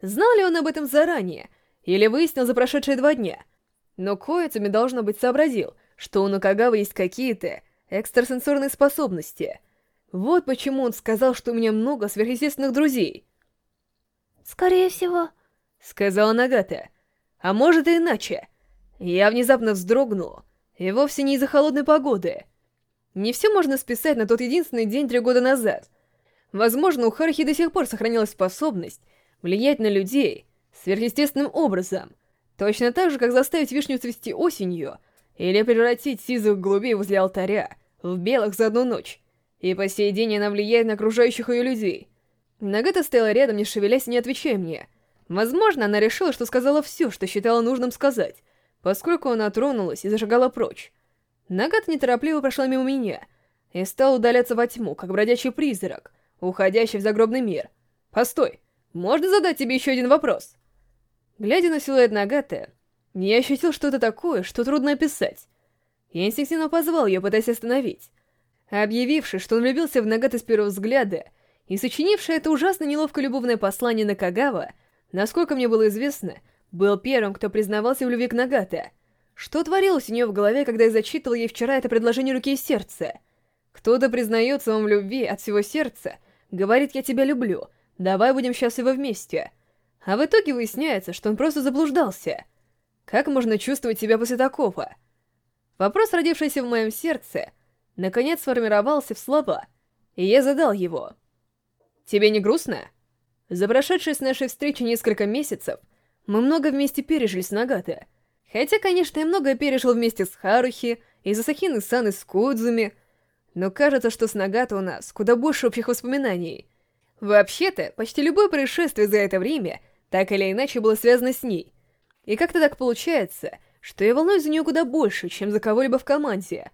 [SPEAKER 1] Знал ли он об этом заранее, или выяснил за прошедшие два дня? Но Коидзуми, должно быть, сообразил, что у Накагавы есть какие-то экстрасенсорные способности. Вот почему он сказал, что у меня много сверхъестественных друзей.
[SPEAKER 2] «Скорее всего», —
[SPEAKER 1] сказала Нагата. «А может и иначе». Я внезапно вздрогнул, и вовсе не из-за холодной погоды. Не все можно списать на тот единственный день три года назад. Возможно, у Харахи до сих пор сохранилась способность влиять на людей сверхъестественным образом, точно так же, как заставить вишню цвести осенью или превратить сизых голубей возле алтаря в белых за одну ночь. И по сей день она влияет на окружающих ее людей. Нагата стояла рядом, не шевелясь не отвечая мне. Возможно, она решила, что сказала все, что считала нужным сказать, поскольку она тронулась и зажигала прочь. Нагата неторопливо прошла мимо меня и стала удаляться во тьму, как бродячий призрак, уходящий в загробный мир. «Постой, можно задать тебе еще один вопрос?» Глядя на силуэт Нагаты, я ощутил что-то такое, что трудно описать. Я инстинктивно позвал ее, пытаясь остановить. Объявивший, что он влюбился в Нагаты с первого взгляда, и сочинивший это ужасно неловкое любовное послание на Кагава, насколько мне было известно, был первым, кто признавался в любви к Нагате. Что творилось у нее в голове, когда я зачитывал ей вчера это предложение руки и сердца? Кто-то признается вам в любви от всего сердца, говорит «я тебя люблю», давай будем счастливы вместе. А в итоге выясняется, что он просто заблуждался. Как можно чувствовать себя после такого? Вопрос, родившийся в моем сердце, наконец сформировался в слова, и я задал его. «Тебе не грустно?» За прошедшие с нашей встречи несколько месяцев мы много вместе пережили с Нагата. Хотя, конечно, я многое пережил вместе с Харухи, и Засахины Сан и с Кудзуми, но кажется, что с Нагата у нас куда больше общих воспоминаний. Вообще-то, почти любое происшествие за это время так или иначе было связано с ней. И как-то так получается, что я волнуюсь за нее куда больше, чем за кого-либо в команде.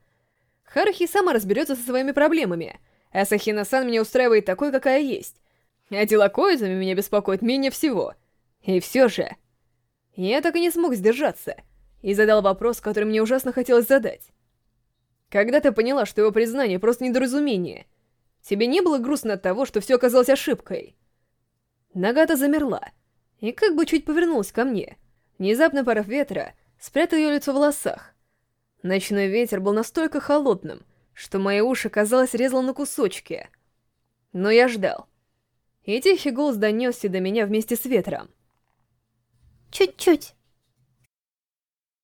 [SPEAKER 1] Харухи сама разберется со своими проблемами, а Сахина-сан меня устраивает такой, какая есть. А дела Коизами меня беспокоят менее всего. И все же... Я так и не смог сдержаться, и задал вопрос, который мне ужасно хотелось задать. Когда ты поняла, что его признание просто недоразумение, тебе не было грустно от того, что все оказалось ошибкой? Нагата замерла, и как бы чуть повернулась ко мне. Внезапно порыв ветра спрятал ее лицо в волосах. Ночной ветер был настолько холодным, что мои уши, казалось, резало на кусочки. Но я ждал. И тихий голос донесся до меня вместе с ветром.
[SPEAKER 2] Чуть-чуть.